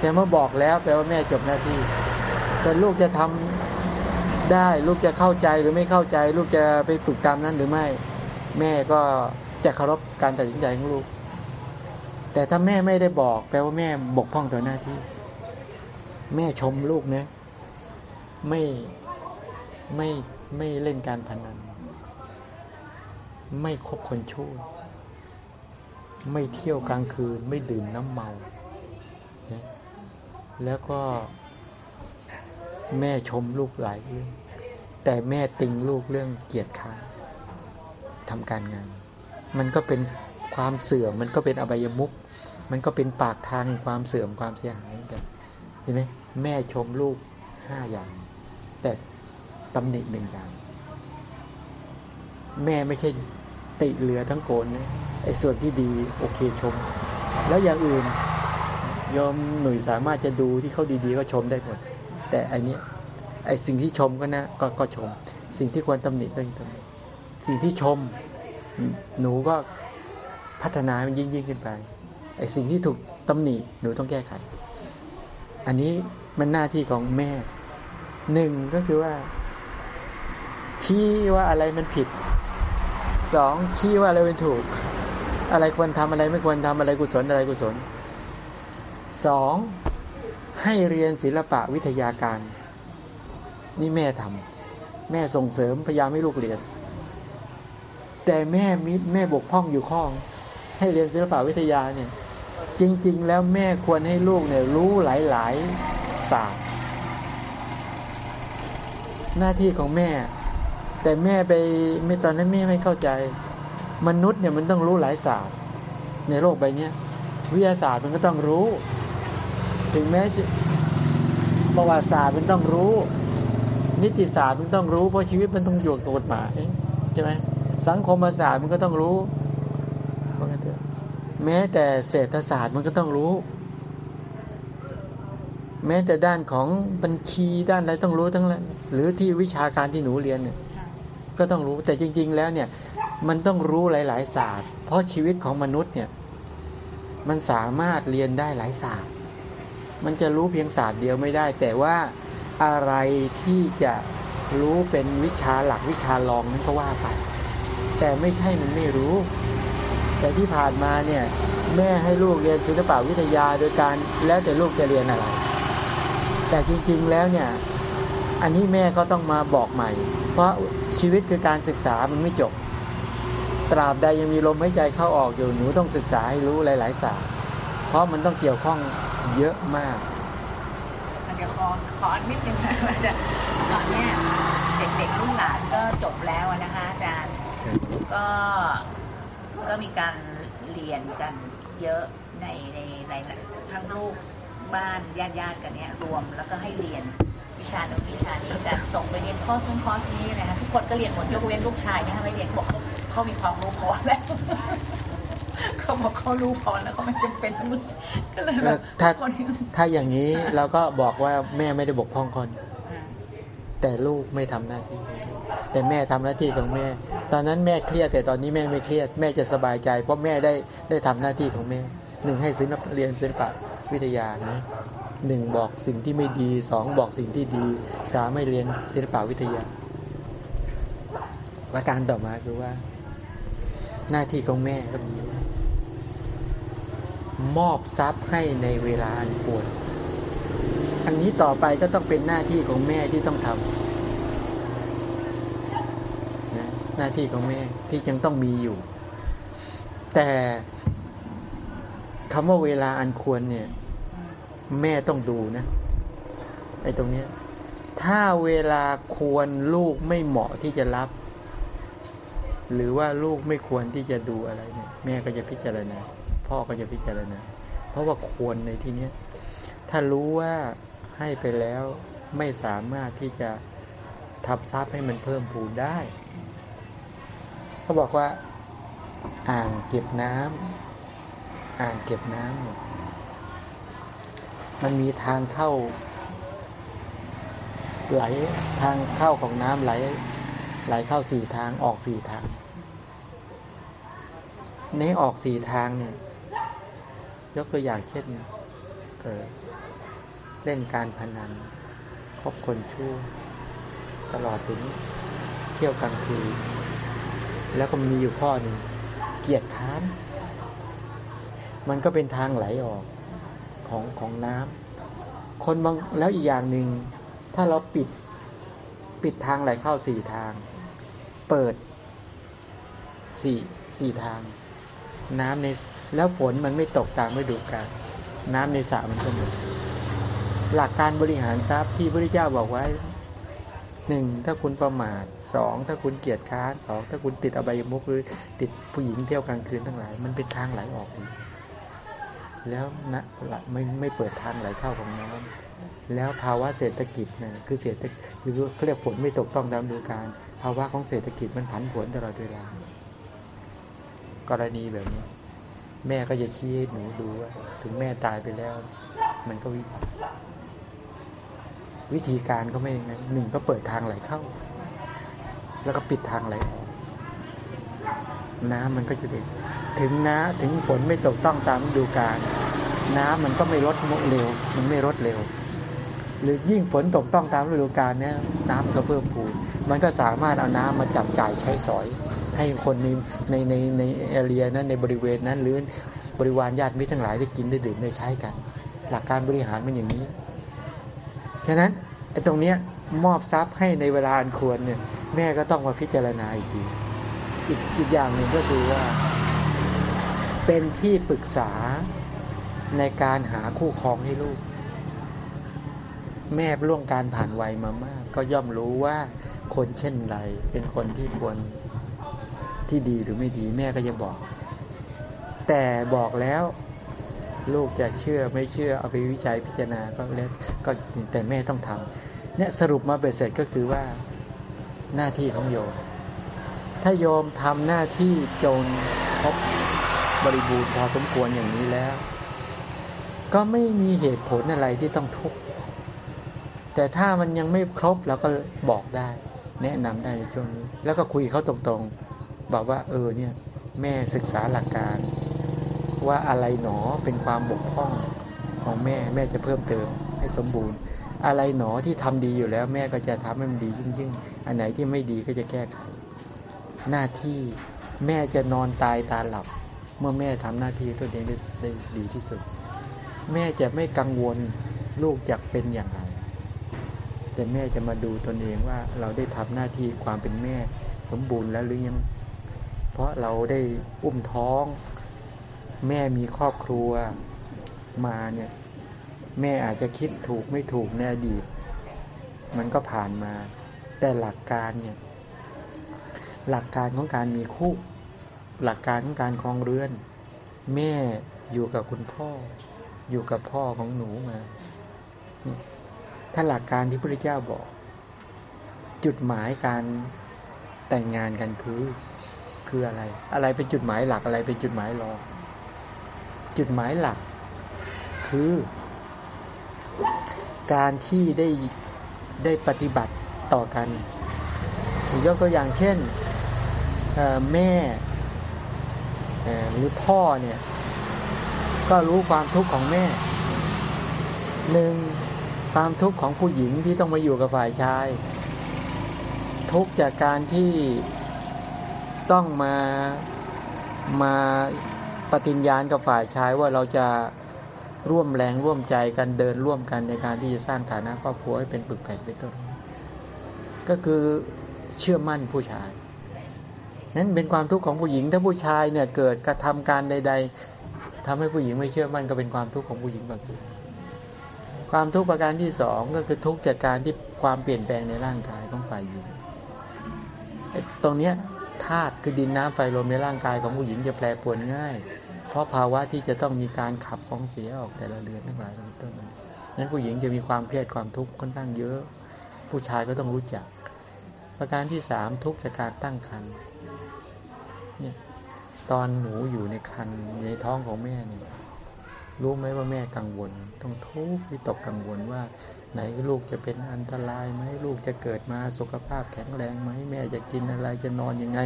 แต่เมื่อบอกแล้วแปลว่าแม่จบหน้าที่ส่วนลูกจะทำ ได้ลูกจะเข้าใจหรือไม่เข้าใจ ลูกจะไปฝึกตามนั้นหรือไม่ แม่ก็จะเคารพการตัดสินใจของลูก แต่ถ้าแม่ไม่ได้บอก แปลว่าแม่บกพร่องต่อหน้าที่ แม่ชมลูกนะ ไม่ไม่ไม่เล่นการพนัน ไม่คบคนชั่ว ไม่เที่ยวกลางคืน ไม่ดื่มน้ำเมา แล้วก็ แม่ชมลูกหลายเรื่อง แต่แม่ติงลูกเรื่องเกียรติค้าทำการงาน มันก็เป็นความเสื่อม มันก็เป็นอบายมุก มันก็เป็นปากทางความเสื่อมความเสียหายกันเห็นไหมแม่ชมลูกห้าอย่าง แต่ตำหนิหนึ่งอย่าง แม่ไม่ใช่ติเรือทั้งโกนนะไอ้ส่วนที่ดีโอเคชม แล้วอย่างอื่นยอมหน่วยสามารถจะดูที่เขาดีๆก็ชมได้หมด แต่อันนี้ไอ้สิ่งที่ชมก็นะก็ก็ชม สิ่งที่ควรตำหนิก็ตำหนิสิ่งที่ชม หนูก็พัฒนามันยิ่งยิ่งขึ้นไปไอ้สิ่งที่ถูกตำหนิหนูต้องแก้ไข อันนี้มันหน้าที่ของแม่หนึ่งก็คือว่าชี้ว่าอะไรมันผิดสองชี้ว่าอะไรเป็นถูก อะไรควรทำอะไรไม่ควรทำอะไรกุศลอะไรกุศลสอง ให้เรียนศิลปะวิทยาการ นี่แม่ทำแม่ส่งเสริมพยายามให้ลูกเรียน แต่แม่มิแม่บกพร่องอยู่ข้อง ให้เรียนศิลปะวิทยาเนี่ย จริง ๆ แล้วแม่ควรให้ลูกเนี่ยรู้หลายๆศาสตร์หน้าที่ของแม่ แต่แม่ไปไม่ตอนนั้นแม่ไม่เข้าใจ มนุษย์เนี่ยมันต้องรู้หลายศาสตร์ ในโลกใบนี้วิทยาศาสตร์มันก็ต้องรู้ ถึงแม้จะประวัติศาสตร์มันต้องรู้ นิติศาสตร์มันต้องรู้เพราะชีวิตมันต้องอยู่กับกฎหมายใช่ไหมสังคมศาสตร์มันก็ต้องรู้ว่างั้นเถอะแม้แต่เศรษฐศาสตร์มันก็ต้องรู้ แม้แต่ด้านของบัญชีด้านอะไรต้องรู้ทั้งนั้นหรือที่วิชาการที่หนูเรียนเนี่ยก็ต้องรู้แต่จริง ๆ แล้วเนี่ยมันต้องรู้หลาย ๆ ศาสตร์ เพราะชีวิตของมนุษย์เนี่ยมันสามารถเรียนได้หลายศาสตร์ มันจะรู้เพียงศาสตร์เดียวไม่ได้ แต่ว่าอะไรที่จะรู้เป็นวิชาหลักวิชารองนั้นก็ว่าไป แต่ไม่ใช่มันไม่รู้ แต่ที่ผ่านมาเนี่ยแม่ให้ลูกเรียนศิลปวิทยาโดยการแล้วแต่ลูกจะเรียนอะไร แต่จริงๆแล้วเนี่ยอันนี้แม่ก็ต้องมาบอกใหม่ เพราะชีวิตคือการศึกษามันไม่จบ ตราบใดยังมีลมหายใจเข้าออกอยู่หนูต้องศึกษาให้รู้หลาย ๆ ศาสตร์ เพราะมันต้องเกี่ยวข้องเยอะมากเดี๋ยวขอขอนิดนึงนะว่าจะตอนเนี้ยเด็กๆรุ่นหลานก็จบแล้วอะนะคะอาจารย์ก็ก็มีการเรียนกันเยอะในในในทั้งลูกบ้านญาติญาติๆกันเนี้ยรวมแล้วก็ให้เรียนวิชาโน้นวิชานี้แต่ส่งไปเรียนคอร์สนู้นคอร์สนี้นะคะทุกคนก็เรียนหมดยกเว้นลูกชายนะคะไม่เรียนบอกเขาเขามีความรู้พอแล้ว เขาบอกเขารู้พอแล้วก็ไม่จำเป็นต้องเรียนก็เลยแบบถ้าคนถ้าอย่างนี้เราก็บอกว่าแม่ไม่ได้บกพร่องคนอ่าแต่ลูกไม่ทำหน้าที่ของลูกแต่แม่ทำหน้าที่ของแม่ ตอนนั้นแม่เครียดแต่ตอนนี้แม่ไม่เครียด แม่จะสบายใจ เพราะแม่ได้ได้ทำหน้าที่ของแม่หนึ่งให้ศิลปเรียนศิลปะวิทยานะหนึ่งบอกสิ่งที่ไม่ดีสองบอกสิ่งที่ดีสามไม่เรียนศิลปะวิทยาประการต่อมาคือว่า หน้าที่ของแม่ก็มีมอบทรัพย์ให้ในเวลาอันควร อันนี้ต่อไปก็ต้องเป็นหน้าที่ของแม่ที่ต้องทำนะหน้าที่ของแม่ที่ยังต้องมีอยู่ แต่คำว่าเวลาอันควรเนี่ย แม่ต้องดูนะไอ้ตรงเนี้ยถ้าเวลาควรลูกไม่เหมาะที่จะรับ หรือว่าลูกไม่ควรที่จะดูอะไรเนี่ยแม่ก็จะพิจารณา พ่อก็จะพิจารณา เพราะว่าควรในที่นี้ถ้ารู้ว่าให้ไปแล้วไม่สามารถที่จะทำทรัพย์ให้มันเพิ่มพูนได้ เขาบอกว่า อ่างเก็บน้ำอ่างเก็บน้ำเนี่ยมันมีทางเข้า ไหลทางเข้าของน้ำไหล ไหลเข้าสี่ทางออกสี่ทาง นออกสี่ทางเนี่ย ยกตัวอย่างเช่นเออเล่นการพนันคบคนชั่ว ตลอดถึงเที่ยวกลางคืนแล้วก็มีอยู่ข้อหนึ่งเกียรติค้าน มันก็เป็นทางไหลออกของของน้ำคนบางแล้วอีกอย่างหนึ่งถ้าเราปิดปิดทางไหลเข้าสี่ทาง เปิดสี่สี่ทาง น้ำในแล้วฝนมันไม่ตกตามฤดูกาลน้ำในสระมันก็หมดหลักการบริหารทรัพย์ที่พระพุทธเจ้าบอกไว้หนึ่งถ้าคุณประมาทสองถ้าคุณเกียจค้านสองถ้าคุณติดอบายมุขหรือติดผู้หญิงเที่ยวกลางคืนทั้งหลาย มันเป็นทางไหลออก แล้วนะละไม่ไม่เปิดทางไหลเข้าของน้ำแล้วภาวะเศรษฐกิจนะคือเศรษฐคือเขาเรียกฝนไม่ตกต้องตามดูกาลภาวะของเศรษฐกิจมันผันผวนตลอดเวลา กรณีแบบนี้ แม่ก็จะชี้ให้หนูดูว่าถึงแม่ตายไปแล้ว มันก็วิวิธีการก็ไม่อย่างนั้นหนึ่งก็เปิดทางไหลเข้า แล้วก็ปิดทางไหลออกน้ำมันก็จะเด็ถึงน้ำถึงฝนไม่ตกต้องตามฤดูกาลน้ำมันก็ไม่ลดเร็ว มันไม่ลดเร็ว หรือยิ่งฝนตกต้องตามฤดูกาลเนี่ยน้ำมันก็เพิ่มพูนมันก็สามารถเอาน้ำมาจับจ่ายใช้สอย ให้คนในในในในแอเรียนั้นในบริเวณนั้นหรือบริวารญาติมิตรทั้งหลายได้กินได้ดื่มได้ใช้กัน หลักการบริหารมันอย่างนี้ ฉะนั้นไอ้ตรงเนี้ยมอบทรัพย์ให้ในเวลาอันควรเนี่ย แม่ก็ต้องมาพิจารณาอีกทีอีกอีกอย่างหนึ่งก็คือว่า เป็นที่ปรึกษาในการหาคู่ครองให้ลูก แม่ล่วงการผ่านวัยมามาก ก็ย่อมรู้ว่าคนเช่นไรเป็นคนที่ควร ที่ดีหรือไม่ดีแม่ก็จะบอก แต่บอกแล้วลูกจะเชื่อไม่เชื่อเอาไปวิจัยพิจารณาก็แล้วก็แต่แม่ต้องทำเนี่ยสรุปมาเบ็ดเสร็จก็คือว่าหน้าที่ของโยม ถ้าโยมทำหน้าที่จนครบบริบูรณ์พอสมควรอย่างนี้แล้ว ก็ไม่มีเหตุผลอะไรที่ต้องทุกข์แต่ถ้ามันยังไม่ครบเราก็บอกได้ แนะนำได้ในช่วงนี้ แล้วก็คุยเขาตรงๆ บอกว่า เออเนี่ย แม่ศึกษาหลักการ ว่าอะไรหนอเป็นความบกพร่องของแม่แม่จะเพิ่มเติมให้สมบูรณ์ อะไรหนอที่ทำดีอยู่แล้ว แม่ก็จะทำให้มันดียิ่งยิ่งอันไหนที่ไม่ดีก็จะแก้ไข หน้าที่แม่จะนอนตายตาหลับ เมื่อแม่ทำหน้าที่ตัวเองได้ได้ดีที่สุด แม่จะไม่กังวลลูกจะเป็นอย่างไร แต่แม่จะมาดูตนเองว่าเราได้ทำหน้าที่ความเป็นแม่สมบูรณ์แล้วหรือยัง เพราะเราได้อุ้มท้อง แม่มีครอบครัวมาเนี่ย แม่อาจจะคิดถูกไม่ถูกในอดีต มันก็ผ่านมา แต่หลักการเนี่ย หลักการของการมีคู่ หลักการของการคลองเรือน แม่อยู่กับคุณพ่อ อยู่กับพ่อของหนูมา ถ้าหลักการที่พระเจ้าบอก จุดหมายการแต่งงานกันคือ คืออะไร อะไรเป็นจุดหมายหลักอะไรเป็นจุดหมายรองจุดหมายหลัก คือ การที่ได้ได้ปฏิบัติต่อกันยกตัวอย่างเช่นแม่หรือพ่อเนี่ย ก็รู้ความทุกข์ของแม่หนึ่งความทุกข์ของผู้หญิงที่ต้องมาอยู่กับฝ่ายชาย ทุกจากการที่ ต้องมามาปฏิญญาณกับฝ่ายชายว่าเราจะร่วมแรงร่วมใจกันเดินร่วมกันในการที่จะสร้างฐานะครอบครัวให้เป็นปึกแผ่นเป็นต้นก็คือเชื่อมั่นผู้ชายนั้นเป็นความทุกข์ของผู้หญิงถ้าผู้ชายเนี่ยเกิดกระทำการใด ๆทำให้ผู้หญิงไม่เชื่อมั่นก็เป็นความทุกข์ของผู้หญิงแบบนี้ความทุกข์ประการที่สองก็คือทุกข์จากการที่ความเปลี่ยนแปลงในร่างกายของฝ่ายหญิงตรงเนี้ย ธาตุคือดินน้ำไฟลมในร่างกายของผู้หญิงจะแปรปรวนง่าย เพราะภาวะที่จะต้องมีการขับของเสียออกแต่ละเดือนทั้งหลายเป็นต้นนั้นผู้หญิงจะมีความเครียดความทุกข์ค่อนข้างเยอะ ผู้ชายก็ต้องรู้จัก ประการที่สามทุกจากการตั้งครรภ์เนี่ยตอนหนูอยู่ในครรภ์ในท้องของแม่เนี่ยรู้ไหมว่าแม่กังวล ต้องทุกข์วิตกกังวลว่าไหนลูกจะเป็นอันตรายไหมลูกจะเกิดมาสุขภาพแข็งแรงไหมแม่จะกินอะไรจะนอนยังไง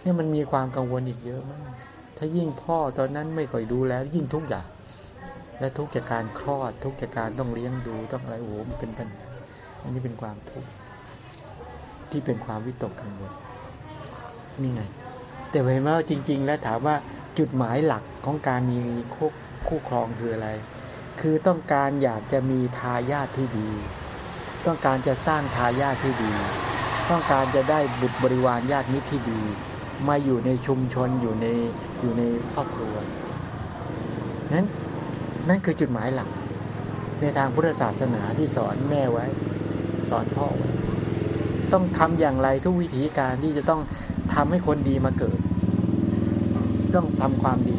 เนี่ยมันมีความกังวลอีกเยอะมากถ้ายิ่งพ่อตอนนั้นไม่ค่อยดูแลยิ่งทุกอย่างและทุกจากการคลอดทุกจากการต้องเลี้ยงดูต้องอะไรโอ้โหมันเป็นปัญหาอันนี้เป็นความทุกข์ที่เป็นความวิตกกังวลนี่ไง แต่เห็นไหมจริง ๆ แล้วถามว่าจุดหมายหลักของการมีคู่คู่ครองคืออะไร คือต้องการอยากจะมีทายาทที่ดี ต้องการจะสร้างทายาทที่ดี ต้องการจะได้บุตรบริวารญาติมิตรที่ดี มาอยู่ในชุมชนอยู่ในอยู่ในครอบครัว นั้นนั่นคือจุดหมายหลัก ในทางพุทธศาสนาที่สอนแม่ไว้ สอนพ่อไว้ ต้องทำอย่างไรทุกวิธีการที่จะต้องทำให้คนดีมาเกิด ต้องทำความดี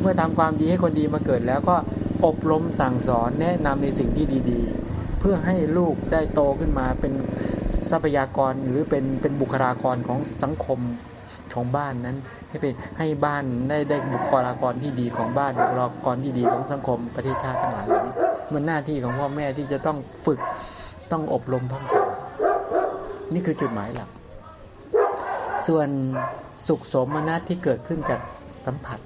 เมื่อทำความดีให้คนดีมาเกิดแล้วก็ อบรมสั่งสอนแนะนำในสิ่งที่ดี ๆ เพื่อให้ลูกได้โตขึ้นมาเป็นทรัพยากรหรือเป็นเป็นบุคลากรของสังคมของบ้านนั้น ให้เป็นให้บ้านได้ได้บุคลากรที่ดีของบ้านบุคลากรที่ดีของสังคมประเทศชาติทั้งหลายนี้มันหน้าที่ของพ่อแม่ที่จะต้องฝึกต้องอบรมท่องสอนนี่คือจุดหมายหลักส่วนสุขสมนัตที่เกิดขึ้นจากสัมผัส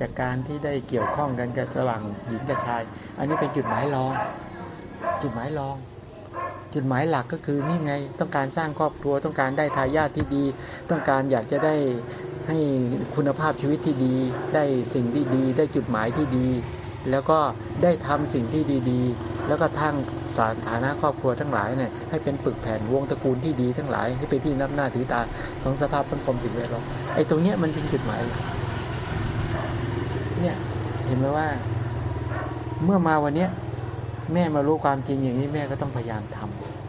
จากการที่ได้เกี่ยวข้องกันกับระหว่างหญิงกับชาย อันนี้เป็นจุดหมายรอง จุดหมายรอง จุดหมายหลักก็คือนี่ไง ต้องการสร้างครอบครัวต้องการได้ทายาทที่ดี ต้องการอยากจะได้ให้คุณภาพชีวิตที่ดี ได้สิ่งที่ดี ได้จุดหมายที่ดี แล้วก็ได้ทำสิ่งที่ดีๆ แล้วก็ทั้งสถานะครอบครัวทั้งหลายเนี่ยให้เป็นปึกแผ่นวงตระกูลที่ดีทั้งหลายให้เป็นที่นับหน้าถือตาของสภาพสังคมสิ่งแวดล้อมไอ้ตรงเนี้ยมันเป็นจุดหมาย เนี่ยเห็นไหมว่า เมื่อมาวันเนี้ยแม่มารู้ความจริงอย่างนี้แม่ก็ต้องพยายามท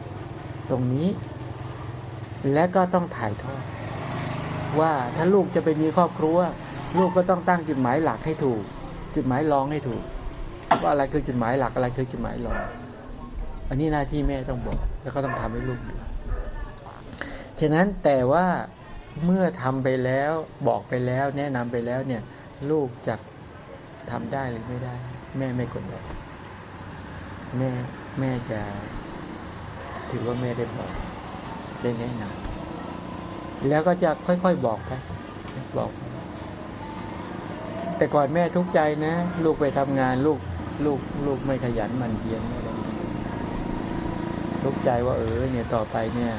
ำตรงนี้ และก็ต้องถ่ายทอดว่าถ้าลูกจะไปมีครอบครัว ลูกก็ต้องตั้งจุดหมายหลักให้ถูก จุดหมายรองให้ถูก ว่าอะไรคือจุดหมายหลักอะไรคือจุดหมายรองอันนี้หน้าที่แม่ต้องบอก แล้วก็ต้องทำให้ลูกดูฉะนั้นแต่ว่าเมื่อทำไปแล้วบอกไปแล้ว แนะนำไปแล้วเนี่ย ลูกจะ ทำได้หรือไม่ได้ แม่ไม่กดดันแม่แม่จะถือว่าแม่ได้บอกได้แนะนำแล้วก็จะค่อยๆบอกไปบอก แต่ก่อนแม่ทุกข์ใจนะ ลูกไปทำงานลูกลูกลูกไม่ขยันมันเพียรอะไรทุกข์ใจว่าเออเนี่ยต่อไปเนี่ย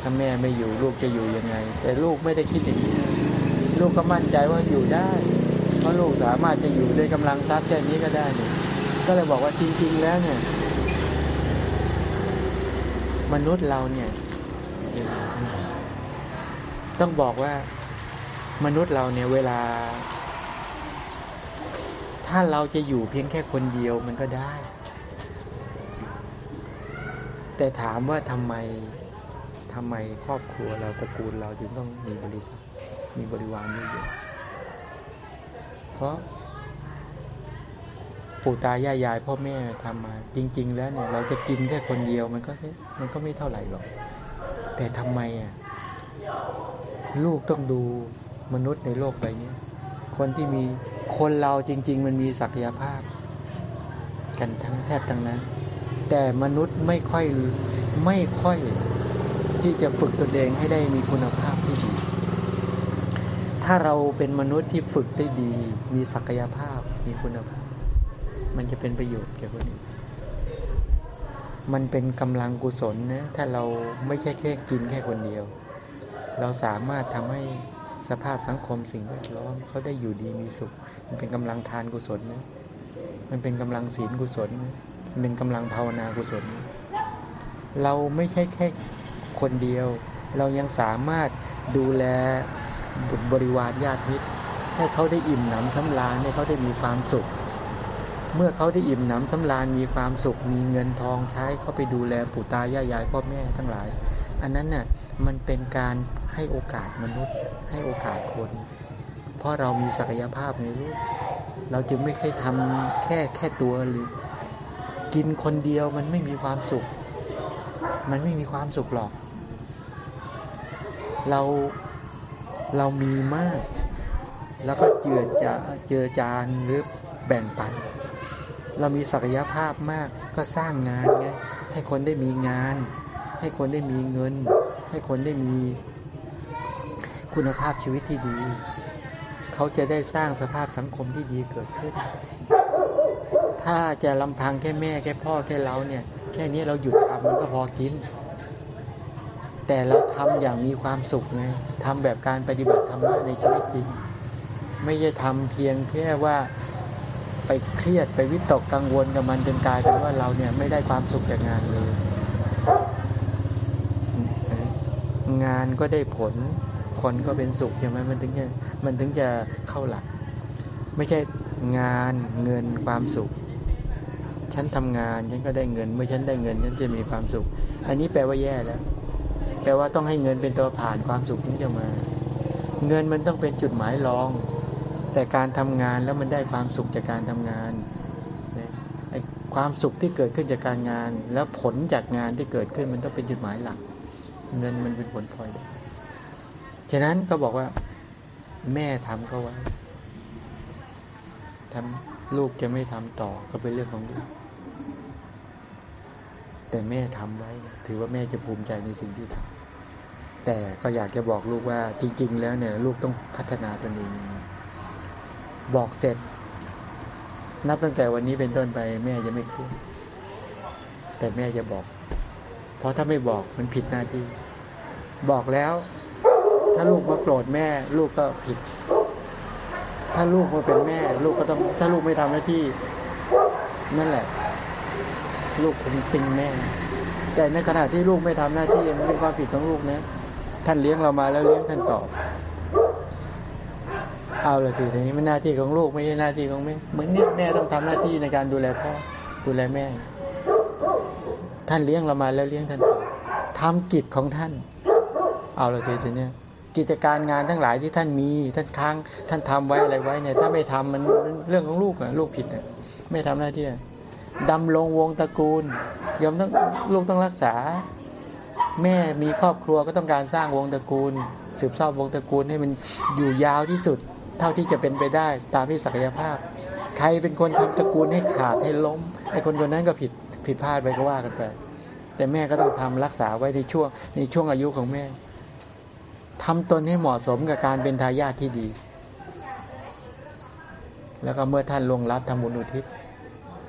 ถ้าแม่ไม่อยู่ลูกจะอยู่ยังไง แต่ลูกไม่ได้คิดอย่างนี้ลูกก็มั่นใจว่าอยู่ได้ เพราะลูกสามารถจะอยู่ด้วยกำลังทรัพย์แค่นี้ก็ได้เนี่ยก็เลยบอกว่าจริง ๆ แล้วเนี่ย มนุษย์เราเนี่ย ต้องบอกว่ามนุษย์เราเนี่ยเวลา ถ้าเราจะอยู่เพียงแค่คนเดียวมันก็ได้ แต่ถามว่าทำไมทำไมครอบครัวเราตระกูลเราจึงต้องมีบริษัท มีบริวารเยอะ ราะปู่ตายายยาย พ่อแม่ทำมา จริง ๆ แล้วเนี่ย เราจะกินแค่คนเดียวมันก็มันก็ไม่เท่าไหร่หรอก แต่ทำไมอะลูกต้องดูมนุษย์ในโลกใบนี้ คนที่มีคนเราจริง ๆ มันมีศักยภาพ กันทั้งแทบทั้งนั้น แต่มนุษย์ไม่ค่อยไม่ค่อยที่จะฝึกตนเองให้ได้มีคุณภาพที่ดี ถ้าเราเป็นมนุษย์ที่ฝึกได้ดี มีศักยภาพ มีคุณภาพ มันจะเป็นประโยชน์แก่คนอื่นมันเป็นกำลังกุศลนะ ถ้าเราไม่ใช่แค่กินแค่คนเดียว เราสามารถทำให้สภาพสังคมสิ่งแวดล้อมเขาได้อยู่ดีมีสุข มันเป็นกำลังทานกุศลนะ มันเป็นกำลังศีลกุศลนะมันเป็นกำลังภาวนากุศล เราไม่ใช่แค่คนเดียว เรายังสามารถดูแล บุตรบริวารญาติมิตร ให้เขาได้อิ่มหนำสำราญให้เขาได้มีความสุข เมื่อเขาได้อิ่มหนำสำราญมีความสุข มีเงินทองใช้เขาไปดูแลปู่ตายายยายพ่อแม่ทั้งหลาย อันนั้นน่ะมันเป็นการให้โอกาสมนุษย์ ให้โอกาสคน เพราะเรามีศักยภาพในลูกเราจึงไม่เคยทำแค่แค่ตัวหรือกินคนเดียวมันไม่มีความสุข มันไม่มีความสุขหรอก เรา เรามีมาก แล้วก็เจือจะเจือจานหรือแบ่งปัน เรามีศักยภาพมากก็สร้างงานไงให้คนได้มีงาน ให้คนได้มีเงิน ให้คนได้มีคุณภาพชีวิตที่ดี เขาจะได้สร้างสภาพสังคมที่ดีเกิดขึ้น ถ้าจะลำพังแค่แม่แค่พ่อแค่เราเนี่ย แค่นี้เราหยุดทำมันก็พอกิน แต่เราทำอย่างมีความสุขไงทำแบบการปฏิบัติธรรมะในชีวิตจริง ไม่ใช่ทำเพียงแค่ว่าไปเครียดไปวิตกกังวลกับมันจนกลายเป็นว่าเราเนี่ยไม่ได้ความสุขจากงานเลย งานก็ได้ผล คนก็เป็นสุขใช่ไหมมันถึงจะมันถึงจะเข้าหลัก ไม่ใช่งานเงินความสุข ฉันทำงานฉันก็ได้เงิน เมื่อฉันได้เงินฉันจะมีความสุข อันนี้แปลว่าแย่แล้ว แปลว่าต้องให้เงินเป็นตัวผ่านความสุขถึงจะมา เงินมันต้องเป็นจุดหมายรอง แต่การทำงานแล้วมันได้ความสุขจากการทำงานไอ้ความสุขที่เกิดขึ้นจากการงาน แล้วผลจากงานที่เกิดขึ้นมันต้องเป็นจุดหมายหลัก เงินมันเป็นผลพลอยได้ฉะนั้นก็บอกว่า แม่ทำก็ไว้ทำลูกจะไม่ทำต่อก็เป็นเรื่องของลูก แต่แม่ทำไว้ ถือว่าแม่จะภูมิใจในสิ่งที่ทำแต่ก็อยากจะบอกลูกว่าจริง ๆ แล้วเนี่ยลูกต้องพัฒนาตนเองบอกเสร็จ นับตั้งแต่วันนี้เป็นต้นไป แม่จะไม่เครียดแต่แม่จะบอก เพราะถ้าไม่บอกมันผิดหน้าที่ บอกแล้ว ถ้าลูกมาโกรธแม่ ลูกก็ผิด ถ้าลูกมาเป็นแม่ ลูกก็ต้อง ถ้าลูกไม่ทำหน้าที่ นั่นแหละ ลูกคงติงแม่ แต่ในขณะที่ลูกไม่ทำหน้าที่มันเป็นความผิดของลูกนะ ท่านเลี้ยงเรามาแล้วเลี้ยงท่านตอบ เอาละสิทีนี้มันหน้าที่ของลูกไม่ใช่หน้าที่ของแม่เหมือนเนี่ยแม่ต้องทำหน้าที่ในการดูแลพ่อดูแลแม่ ท่านเลี้ยงเรามาแล้วเลี้ยงท่านตอบทำกิจของท่าน เอาละสิทีนี้กิจการงานทั้งหลายที่ท่านมี ท่านค้างท่านทำไว้อะไรไว้เนี่ย ถ้าไม่ทำมันเรื่องของลูกอะลูกผิดอะไม่ทำหน้าที่ ดำลงวงตระกูลยอมต้องลูกต้องรักษา แม่มีครอบครัวก็ต้องการสร้างวงตระกูล สืบทอดวงตระกูลให้มันอยู่ยาวที่สุด เท่าที่จะเป็นไปได้ตามที่ศักยภาพ ใครเป็นคนทำตระกูลให้ขาดให้ล้มไอ้คนคนนั้นก็ผิดผิดพลาดไปก็ว่ากันไปแต่แม่ก็ต้องทำรักษาไว้ในช่วงในช่วงอายุของแม่ทำตนให้เหมาะสมกับการเป็นทายาทที่ดี แล้วก็เมื่อท่านลงรับทำบุญอุทิศ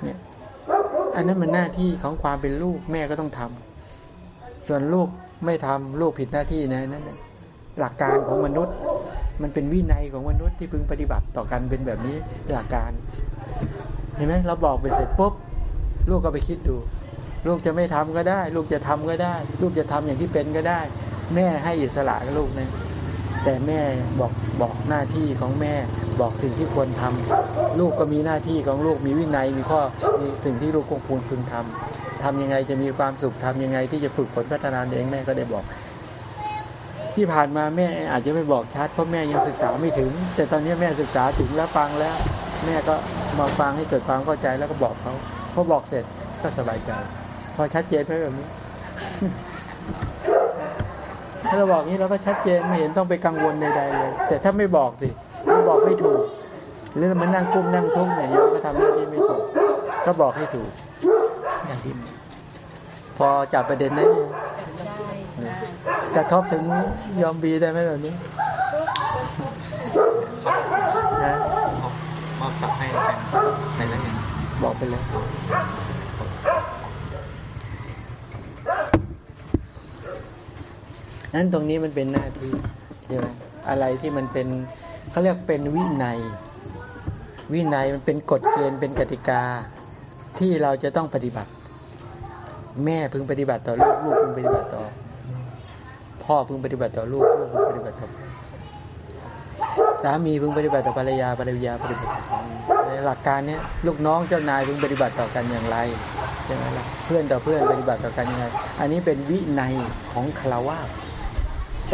เนี่ย อันนั้นมันหน้าที่ของความเป็นลูกแม่ก็ต้องทำส่วนลูกไม่ทำลูกผิดหน้าที่นะนั่นหลักการของมนุษย์ มันเป็นวินัยของมนุษย์ที่พึงปฏิบัติต่อกันเป็นแบบนี้หลักการ เห็นไหมเราบอกไปเสร็จปุ๊บลูกก็ไปคิดดู ลูกจะไม่ทำก็ได้ ลูกจะทำก็ได้ ลูกจะทำอย่างที่เป็นก็ได้ แม่ให้อิสระกับลูกนะ แต่แม่บอกบอกหน้าที่ของแม่บอกสิ่งที่ควรทำลูกก็มีหน้าที่ของลูกมีวินัยมีข้อมีสิ่งที่ลูกคงควรพึงทำทำยังไงจะมีความสุขทำยังไงที่จะฝึกฝนพัฒนาเองแม่ก็ได้บอก ที่ผ่านมาแม่อาจจะไม่บอกชัดเพราะแม่ยังศึกษาไม่ถึง แต่ตอนนี้แม่ศึกษาถึงแล้วฟังแล้ว แม่ก็มาฟังให้เกิดความเข้าใจแล้วก็บอกเขาพอบอกเสร็จก็สบายใจ พอชัดเจนไหมแบบนี้ ถ้าเราบอกนี้เราก็ชัดเจนไม่เห็นต้องไปกังวลใดๆเลย แต่ถ้าไม่บอกสิไม่บอกไม่ถูก หรือมันนั่งกุ้มนั่งทุ่งเนี่ยเราก็ทำหน้าที่ไม่ถูก ก็บอกให้ถูกอย่างที่พอจับประเด็นได้กระทบถึงยอมบีได้ไหมแบบนี้นะมอบสับให้เป็นไปแล้วยังบอกไปเลย นั้นตรงนี้มันเป็นหน้าที่ใช่ไหมอะไรที่มันเป็นเขาเรียกเป็นวินัย วินัยมันเป็นกฎเกณฑ์เป็นกติกาที่เราจะต้องปฏิบัติ แม่พึงปฏิบัติต่อลูกลูกพึงปฏิบัติต่อ พ่อพึงปฏิบัติต่อลูกลูกพึงปฏิบัติต่อสามีพึงปฏิบัติต่อภรรยาภรรยาปฏิบัติต่อสามีในหลักการเนี้ยลูกน้องเจ้านายพึงปฏิบัติต่อกันอย่างไรใช่ไหมล่ะเพื่อนต่อเพื่อนปฏิบัติต่อกันยังไง อันนี้เป็นวินัยของคารวะ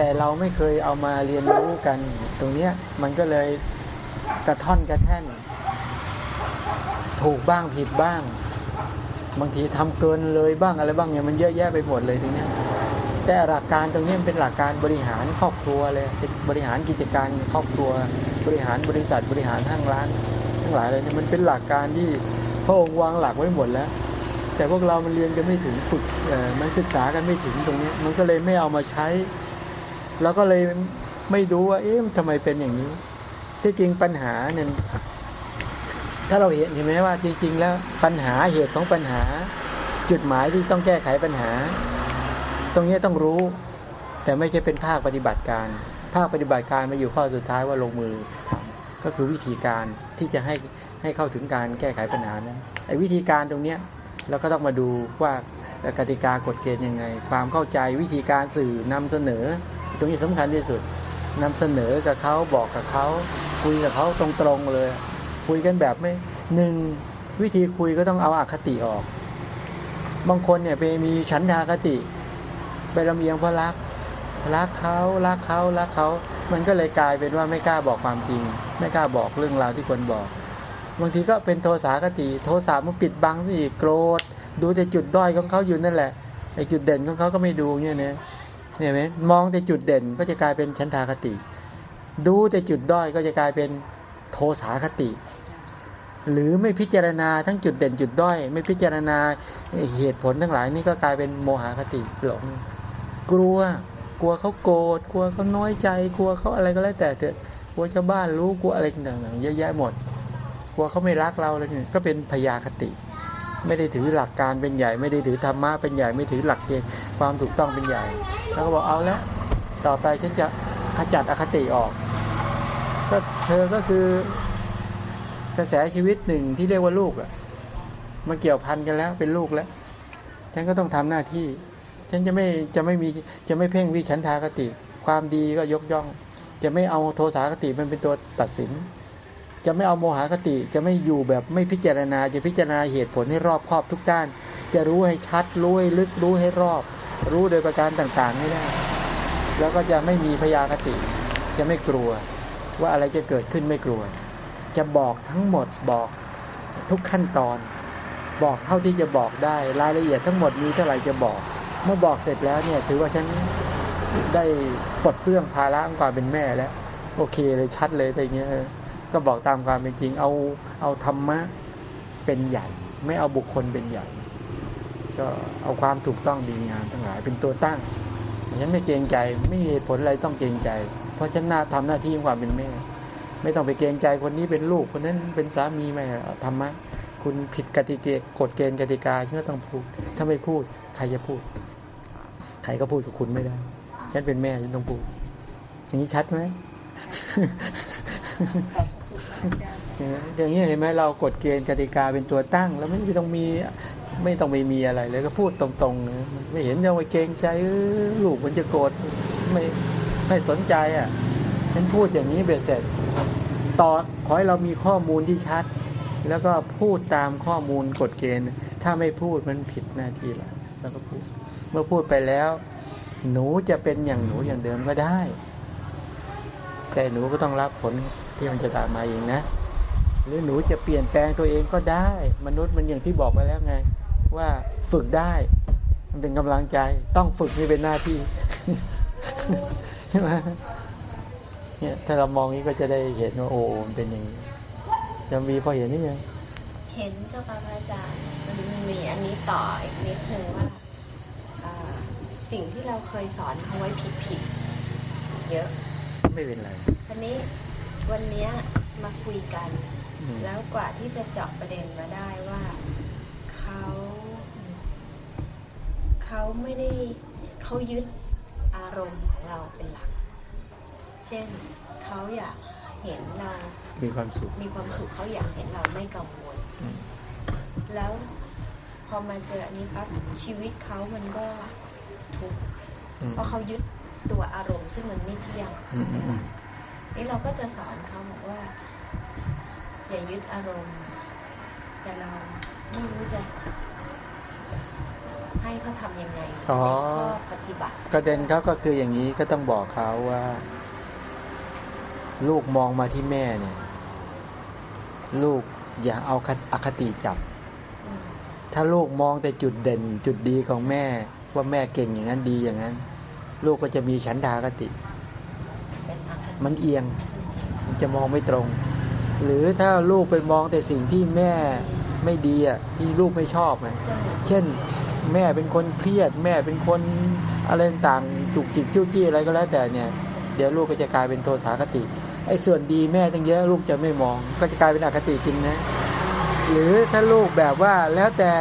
แต่เราไม่เคยเอามาเรียนรู้กัน ตรงเนี้ยมันก็เลยกระท่อนกระแท่น ถูกบ้างผิดบ้าง บางทีทำเกินเลยบ้างอะไรบ้างเนี่ยมันเยอะแยะไปหมดเลยตรงเนี้ยแต่หลักการตรงนี้เป็นหลักการบริหารครอบครัวเลยเบริหารกิจการครอบครัว บริหารบริษัทบริหารห้างร้าน ทั้งหลายเลยเนี่ยมันเป็นหลักการที่พระองค์วางหลักไว้หมดแล้ว แต่พวกเรามันเรียนกันไม่ถึงฝึกเออมันศึกษากันไม่ถึงตรงนี้ มันก็เลยไม่เอามาใช้ แล้วก็เลยไม่รู้ว่า เอ๊ะทำไมเป็นอย่างนี้ ที่จริงปัญหาเนี่ยถ้าเราเห็นเห็นไหมว่าจริง ๆ แล้วปัญหาเหตุของปัญหา จุดหมายที่ต้องแก้ไขปัญหา ตรงนี้ต้องรู้ แต่ไม่ใช่เป็นภาคปฏิบัติการ ภาคปฏิบัติการมาอยู่ข้อสุดท้ายว่าลงมือทำก็คือวิธีการที่จะให้ให้เข้าถึงการแก้ไขปัญหานั้นไอ้วิธีการตรงเนี้ย เราก็ต้องมาดูว่ากติกากฎเกณฑ์ยังไง ความเข้าใจวิธีการสื่อนำเสนอ ตรงนี้สำคัญที่สุดนำเสนอกับเขาบอกกับเขา คุยกับเขาตรงๆเลย คุยกันแบบไม่หนึ่งวิธีคุยก็ต้องเอาอาคติออก บางคนเนี่ยไปมีฉันทาคติ ไปลำเอียงเพราะรักรักเขารักเขารักเขา มันก็เลยกลายเป็นว่าไม่กล้าบอกความจริง ไม่กล้าบอกเรื่องราวที่ควรบอก บางทีก็เป็นโทสาคติ โทสะมันปิดบังสิโกรธ ดูแต่จุดด้อยของเขาอยู่นั่นแหละไอ้จุดเด่นของเขาก็ไม่ดูเนี่ยเนี่ยเห็นไหมมองแต่จุดเด่นก็จะกลายเป็นฉันทาคติ ดูแต่จุดด้อยก็จะกลายเป็นโทสาคติ หรือไม่พิจารณาทั้งจุดเด่นจุดด้อย ไม่พิจารณาเหตุผลทั้งหลายนี่ก็กลายเป็นโมหคติหลงกลัว กลัวเขาโกรธกลัวเขาน้อยใจ กลัวเขาอะไรก็แล้วแต่เถอะกลัวชาวบ้านรู้กลัวอะไรต่างๆเยอะแยะหมด กลัวเขาไม่รักเราอะไรนี่ก็เป็นพยาคติ ไม่ได้ถือหลักการเป็นใหญ่ ไม่ได้ถือธรรมะเป็นใหญ่ไม่ถือหลักเกณฑ์ความถูกต้องเป็นใหญ่ แล้วก็บอกเอาแล้วต่อไปฉันจะขจัดอคติออกก็เธอก็คือกระแสชีวิตหนึ่งที่เรียกว่าลูกอะมันเกี่ยวพันกันแล้วเป็นลูกแล้ว ฉันก็ต้องทำหน้าที่ ฉันจะไม่จะไม่มีจะไม่เพ่งวิฉันทากติ ความดีก็ยกย่อง จะไม่เอาโทสาคติมันเป็นตัวตัดสิน จะไม่เอาโมหคติ จะไม่อยู่แบบไม่พิจารณา จะพิจารณาเหตุผลให้รอบครอบทุกด้าน จะรู้ให้ชัด รู้ให้ลึก รู้ให้รอบ รู้โดยประการต่างๆให้ได้ แล้วก็จะไม่มีพยาคติ จะไม่กลัว ว่าอะไรจะเกิดขึ้นไม่กลัว จะบอกทั้งหมดบอกทุกขั้นตอน บอกเท่าที่จะบอกได้ รายละเอียดทั้งหมดมีเท่าไหร่จะบอก เมื่อบอกเสร็จแล้วเนี่ย ถือว่าฉันได้ปลดเปลื้องภาระของความเป็นแม่แล้ว โอเคเลยชัดเลยแต่เงี้ย ก็บอกตามความเป็นจริงเอาเอาธรรมะเป็นใหญ่ ไม่เอาบุคคลเป็นใหญ่ ก็เอาความถูกต้องดีงามทั้งหลายเป็นตัวตั้งฉันไม่เกรงใจไม่มีผลอะไรต้องเกรงใจ เพราะฉันหน่าทำหน้าที่ของความเป็นแม่ ไม่ต้องไปเกรงใจคนนี้เป็นลูกคนนั้นเป็นสามีไม่ธรรมะคุณผิดกติกากฎเกณฑ์กติกาฉันก็ต้องพูด ถ้าไม่พูดใครจะพูด ใครก็พูดกับคุณไม่ได้ ฉันเป็นแม่ฉันต้องพูด อย่างนี้ชัดไหม อย่างนี้เห็นไหมเรากฎเกณฑ์กติกาเป็นตัวตั้ง แล้วไม่ต้องมีไม่ต้องไปมีอะไรเลยก็พูดตรงๆ ไม่เห็นจะไปเกรงใจลูกมันจะโกรธไม่ไม่สนใจอะฉันพูดอย่างนี้เบ็ดเสร็จต่อขอให้เรามีข้อมูลที่ชัด แล้วก็พูดตามข้อมูลกฎเกณฑ์ ถ้าไม่พูดมันผิดหน้าที่ล้วแล้วก็พูด เมื่อพูดไปแล้ว หนูจะเป็นอย่างหนูอย่างเดิมก็ได้ แต่หนูก็ต้องรับผล ที่มันจะตามมาเองนะ หรือหนูจะเปลี่ยนแปลงตัวเองก็ได้ มนุษย์มันอย่างที่บอกไปแล้วไง ว่าฝึกได้ มันเป็นกำลังใจ ต้องฝึกนี่เป็นหน้าที่ใช่ไหมเนี่ยถ้าเรามองนี้ก็จะได้เห็นว่าโอ้มันเป็นอย่างนี้ยังมีพอเห็นนี่ยังเห็นเจ้าค่ะพระอาจารย์มันมีอันนี้ต่ออีกนิดนึงว่าอ่าสิ่งที่เราเคยสอนเขาไว้ผิดผิดๆเยอะ ไม่เป็นไรทีนี้ วันเนี้ยมาคุยกันอืมแล้วกว่าที่จะเจาะประเด็นมาได้ว่าเขาเขาไม่ได้เขายึดอารมณ์ของเราเป็นหลัก เช่นเขาอยากเห็นเรามีความสุขมีความสุขเขาอยากเห็นเราไม่กังวลอืมแล้วพอมาเจออันนี้ปั๊บชีวิตเขามันก็ทุกข์อืมเพราะเขายึดตัวอารมณ์ซึ่งมันไม่เที่ยงอืมอืมอืม นี่เราก็จะสอนเขาบอกว่า อย่ายึดอารมณ์ แต่เราไม่รู้จะให้เขาทำยังไงอ๋อข้อปฏิบัติประเด็นเขาก็คืออย่างนี้ก็ต้องบอกเขาว่า ลูกมองมาที่แม่เนี่ย ลูกอย่าเอาคอคติจับอืมถ้าลูกมองแต่จุดเด่น จุดดีของแม่ ว่าแม่เก่งอย่างนั้นดีอย่างนั้น ลูกก็จะมีฉันทากติเป็นอคติ มันเอียง มันจะมองไม่ตรง หรือถ้าลูกไปมองแต่สิ่งที่แม่ไม่ดีอะที่ลูกไม่ชอบอะจะหนุนเช่น แม่เป็นคนเครียด แม่เป็นคนอะไรต่างจุกจิกจู้จี้อะไรก็แล้วแต่เนี่ย เดี๋ยวลูกก็จะกลายเป็นโทสาคติไอ้ส่วนดีแม่ตั้งเยอะลูกจะไม่มอง ก็จะกลายเป็นอคติจริงนะ หรือถ้าลูกแบบว่าแล้วแต่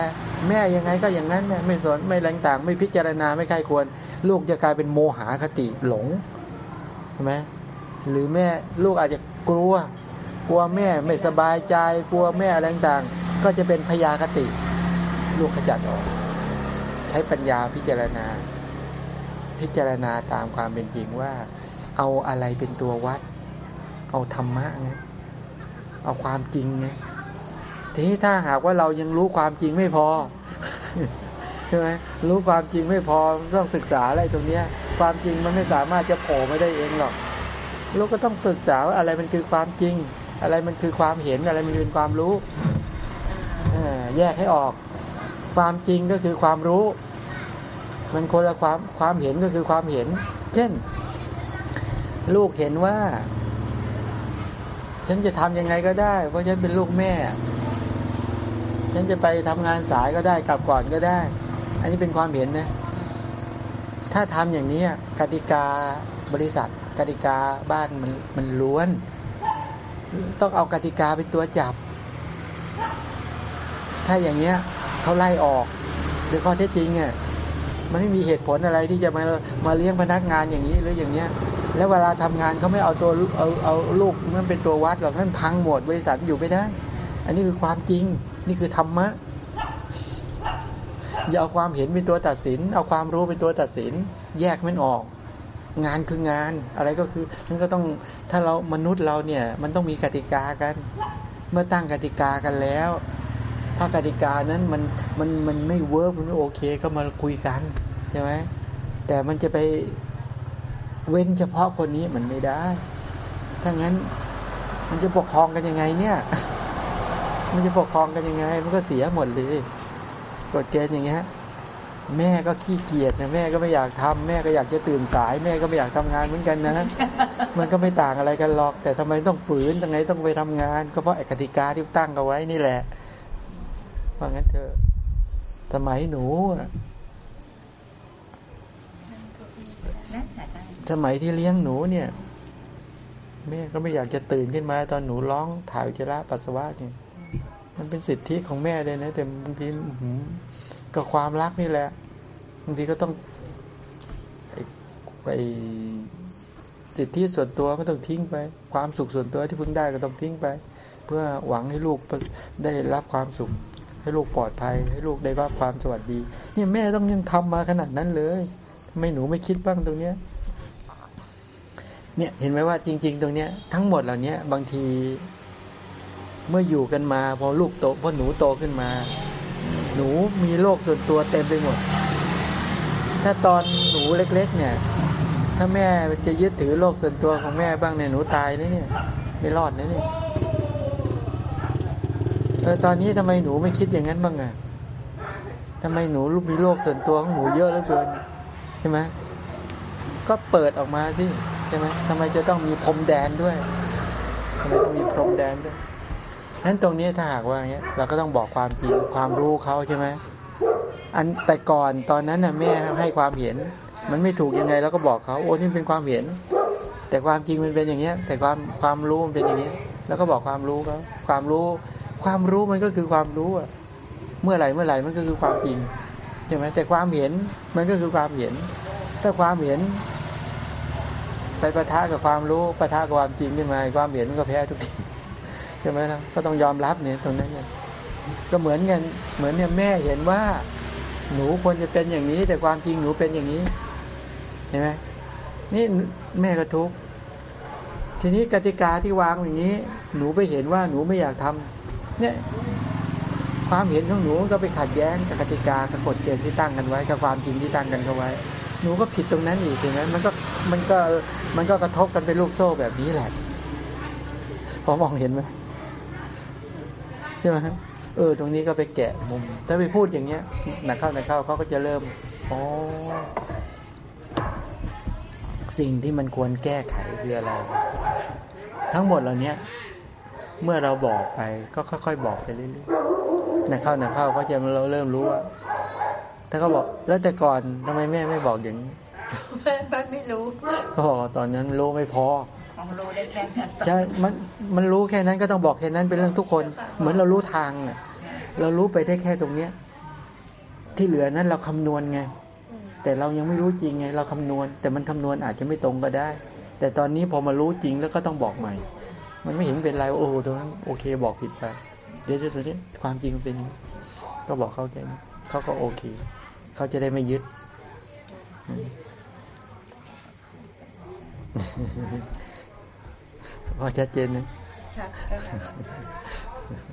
แม่ยังไงก็อย่างนั้นเนี่ยไม่สนไม่แรงต่าง ไม่พิจารณาไม่ใครควร ลูกจะกลายเป็นโมหคติหลงใช่ไหม หรือแม่ลูกอาจจะกลัว กลัวแม่ไม่สบายใจ กลัวแม่อะไรต่างๆ ก็จะเป็นพยาคติ ลูกขจัดออก ใช้ปัญญาพิจารณา พิจารณาตามความเป็นจริงว่า เอาอะไรเป็นตัววัด เอาธรรมะไงเอาความจริงไงทีนี้ถ้าหากว่าเรายังรู้ความจริงไม่พอใช่ไหมรู้ความจริงไม่พอต้องศึกษาอะไรตรงเนี้ย ความจริงมันไม่สามารถจะโผล่ไม่ได้เองหรอก ลูกก็ต้องศึกษาว่าอะไรมันคือความจริง อะไรมันคือความเห็นอะไรมันเป็นความรู้แยกให้ออก ความจริงก็คือความรู้ มันคนละความความเห็นก็คือความเห็น เช่น ลูกเห็นว่า ฉันจะทำยังไงก็ได้ เพราะฉันเป็นลูกแม่ ฉันจะไปทำงานสายก็ได้กลับก่อนก็ได้ อันนี้เป็นความเห็นนะถ้าทำอย่างนี้กติกา บริษัทกติกาบ้านมันมันล้วน ต้องเอากติกาเป็นตัวจับ ถ้าอย่างเงี้ยเขาไล่ออกหรือข้อเท็จจริงอะมันไม่มีเหตุผลอะไรที่จะมามาเลี้ยงพนักงานอย่างนี้หรืออย่างเงี้ย แล้วเวลาทำงานเขาไม่เอาตัวเอาเอาลูกมันเป็นตัววัดหรอกนั่นพังหมดบริษัทอยู่ไม่ได้ อันนี้คือความจริง นี่คือธรรมะ อย่าเอาความเห็นเป็นตัวตัดสิน เอาความรู้เป็นตัวตัดสิน แยกมันออก งานคืองาน อะไรก็คือมันก็ต้องถ้าเรามนุษย์เราเนี่ย มันต้องมีกติกากัน เมื่อตั้งกติกากันแล้ว ถ้ากติกานั้นมันมันมันไม่เวิร์กมันไม่โอเคก็มาคุยกันใช่ไหมแต่มันจะไปเว้นเฉพาะคนนี้มันไม่ได้ถ้างั้นมันจะปกครองกันยังไงเนี่ย มันจะปกครองกันยังไง มันก็เสียหมดเลยกฎเกณฑ์อย่างเงี้ย แม่ก็ขี้เกียจนะแม่ก็ไม่อยากทำแม่ก็อยากจะตื่นสาย แม่ก็ไม่อยากทำงานเหมือนกันนะมันก็ไม่ต่างอะไรกันหรอก แต่ทำไมต้องฝืนทำไมต้องไปทำงาน ก็เพราะไอ้กติกาที่ตั้งเอาไว้นี่แหละว่างั้นเถอะสมัยหนูอะนั่นแหละได้สมัยที่เลี้ยงหนูเนี่ย แม่ก็ไม่อยากจะตื่นขึ้นมา ตอนหนูร้องถ่ายอุจจาระปัสสาวะเนี่ยมันเป็นสิทธิของแม่เลยนะ แต่บางทีอื้อหือ ก็ความรักนี่แหละบางทีก็ต้องไปสิทธิส่วนตัวก็ต้องทิ้งไป ความสุขส่วนตัวที่เพิ่งได้ก็ต้องทิ้งไป เพื่อหวังให้ลูกได้รับความสุข ให้ลูกปลอดภัย ให้ลูกได้รับความสวัสดีนี่แม่ต้องยังทำมาขนาดนั้นเลยทำไมหนูไม่คิดบ้างตรงเนี้ยเนี่ยเห็นไหมว่าจริง ๆ ตรงเนี้ยทั้งหมดเหล่านี้บางทีเมื่ออยู่กันมา พอลูกโตพอหนูโตขึ้นมา หนูมีโลกส่วนตัวเต็มไปหมด ถ้าตอนหนูเล็ก ๆ เนี่ย ถ้าแม่จะยึดถือโลกส่วนตัวของแม่บ้างเนี่ยหนูตายนะเนี่ย ไม่รอดนะเนี่ยเออตอนนี้ทำไมหนูไม่คิดอย่างนั้นบ้างอะทำไมหนูมีโลกส่วนตัวของหนูเยอะเหลือเกินใช่ไหมก็เปิดออกมาสิใช่ไหมทำไมจะต้องมีพรมแดนด้วยทำไมต้องมีพรมแดนด้วย นั้นตรงนี้ถ้าหากว่าอย่างเงี้ยเราก็ต้องบอกความจริงความรู้เขาใช่ไหมอันแต่ก่อนตอนนั้นน่ะแม่ให้ความเห็น มันไม่ถูกยังไงเราก็บอกเขาโอ้นี่เป็นความเห็น แต่ความจริงมันเป็นอย่างเงี้ย แต่ความความรู้มันเป็นอย่างเงี้ยแล้วก็บอกความรู้เขาความรู้ ความรู้มันก็คือความรู้อะเมื่อไหร่เมื่อไหร่มันก็คือความจริงใช่ไหมแต่ความเห็นมันก็คือความเห็น ถ้าความเห็น ไปประทะกับความรู้ประทะกับความจริงขึ้นมาความเห็นมันก็แพ้ทุกที ใช่ไหมนะก็ต้องยอมรับเนี่ยตรงนั้นเนี่ยก็เหมือนกันเหมือนเนี่ยแม่เห็นว่า หนูควรจะเป็นอย่างนี้ แต่ความจริงหนูเป็นอย่างนี้เห็นไหมนี่แม่ก็ทุกข์ทีนี้กติกาที่วางอย่างนี้ หนูไปเห็นว่าหนูไม่อยากทำเนี่ย ความเห็นของหนูก็ไปขัดแย้งกับกติกากับกฎเกณฑ์ที่ตั้งกันไว้ กับความจริงที่ตั้งกันเขาไว้ หนูก็ผิดตรงนั้นอีกใช่ไหมมันก็มันก็มันก็กระทบกันเป็นลูกโซ่แบบนี้แหละพอมองเห็นไหม ใช่ไหมครับเออ ตรงนี้ก็ไปแกะมุม ถ้าไปพูดอย่างเงี้ยหนักเข้าหนักเข้าเขาก็จะเริ่มอ๋อสิ่งที่มันควรแก้ไขคืออะไร ทั้งหมดเหล่านี้เมื่อเราบอกไปก็ค่อย ๆ บอกไปเรื่อยๆหนักเข้าหนักเข้าก็จะเราเริ่มรู้ว่าถ้าเขาบอกแล้วแต่ก่อนทำไมแม่ไม่บอกอย่างนี้แม่แม่ไม่รู้ก็บอกว่าตอนนั้นรู้ไม่พอ ของรู้ได้แค่นั้นใช่มันมันรู้แค่นั้นก็ต้องบอกแค่นั้นเป็นเรื่องทุกคน เหมือนเรารู้ทางน่ะเรารู้ไปได้แค่ตรงเนี้ย ที่เหลือนั้นเราคำนวณไง แต่เรายังไม่รู้จริงไง เราคำนวณ แต่มันคำนวณอาจจะไม่ตรงก็ได้ แต่ตอนนี้พอมารู้จริงแล้วก็ต้องบอกใหม่ มันไม่เห็นเป็นไรโอ้โหตรงนั้นโอเคบอกผิดไปเดี๋ยวเดี๋ยวนี้ความจริงเป็น ก็บอกเขาแค่นี้เขาก็โอเคเขาจะได้ไม่ยึด พอชัดเจนนะชัดก็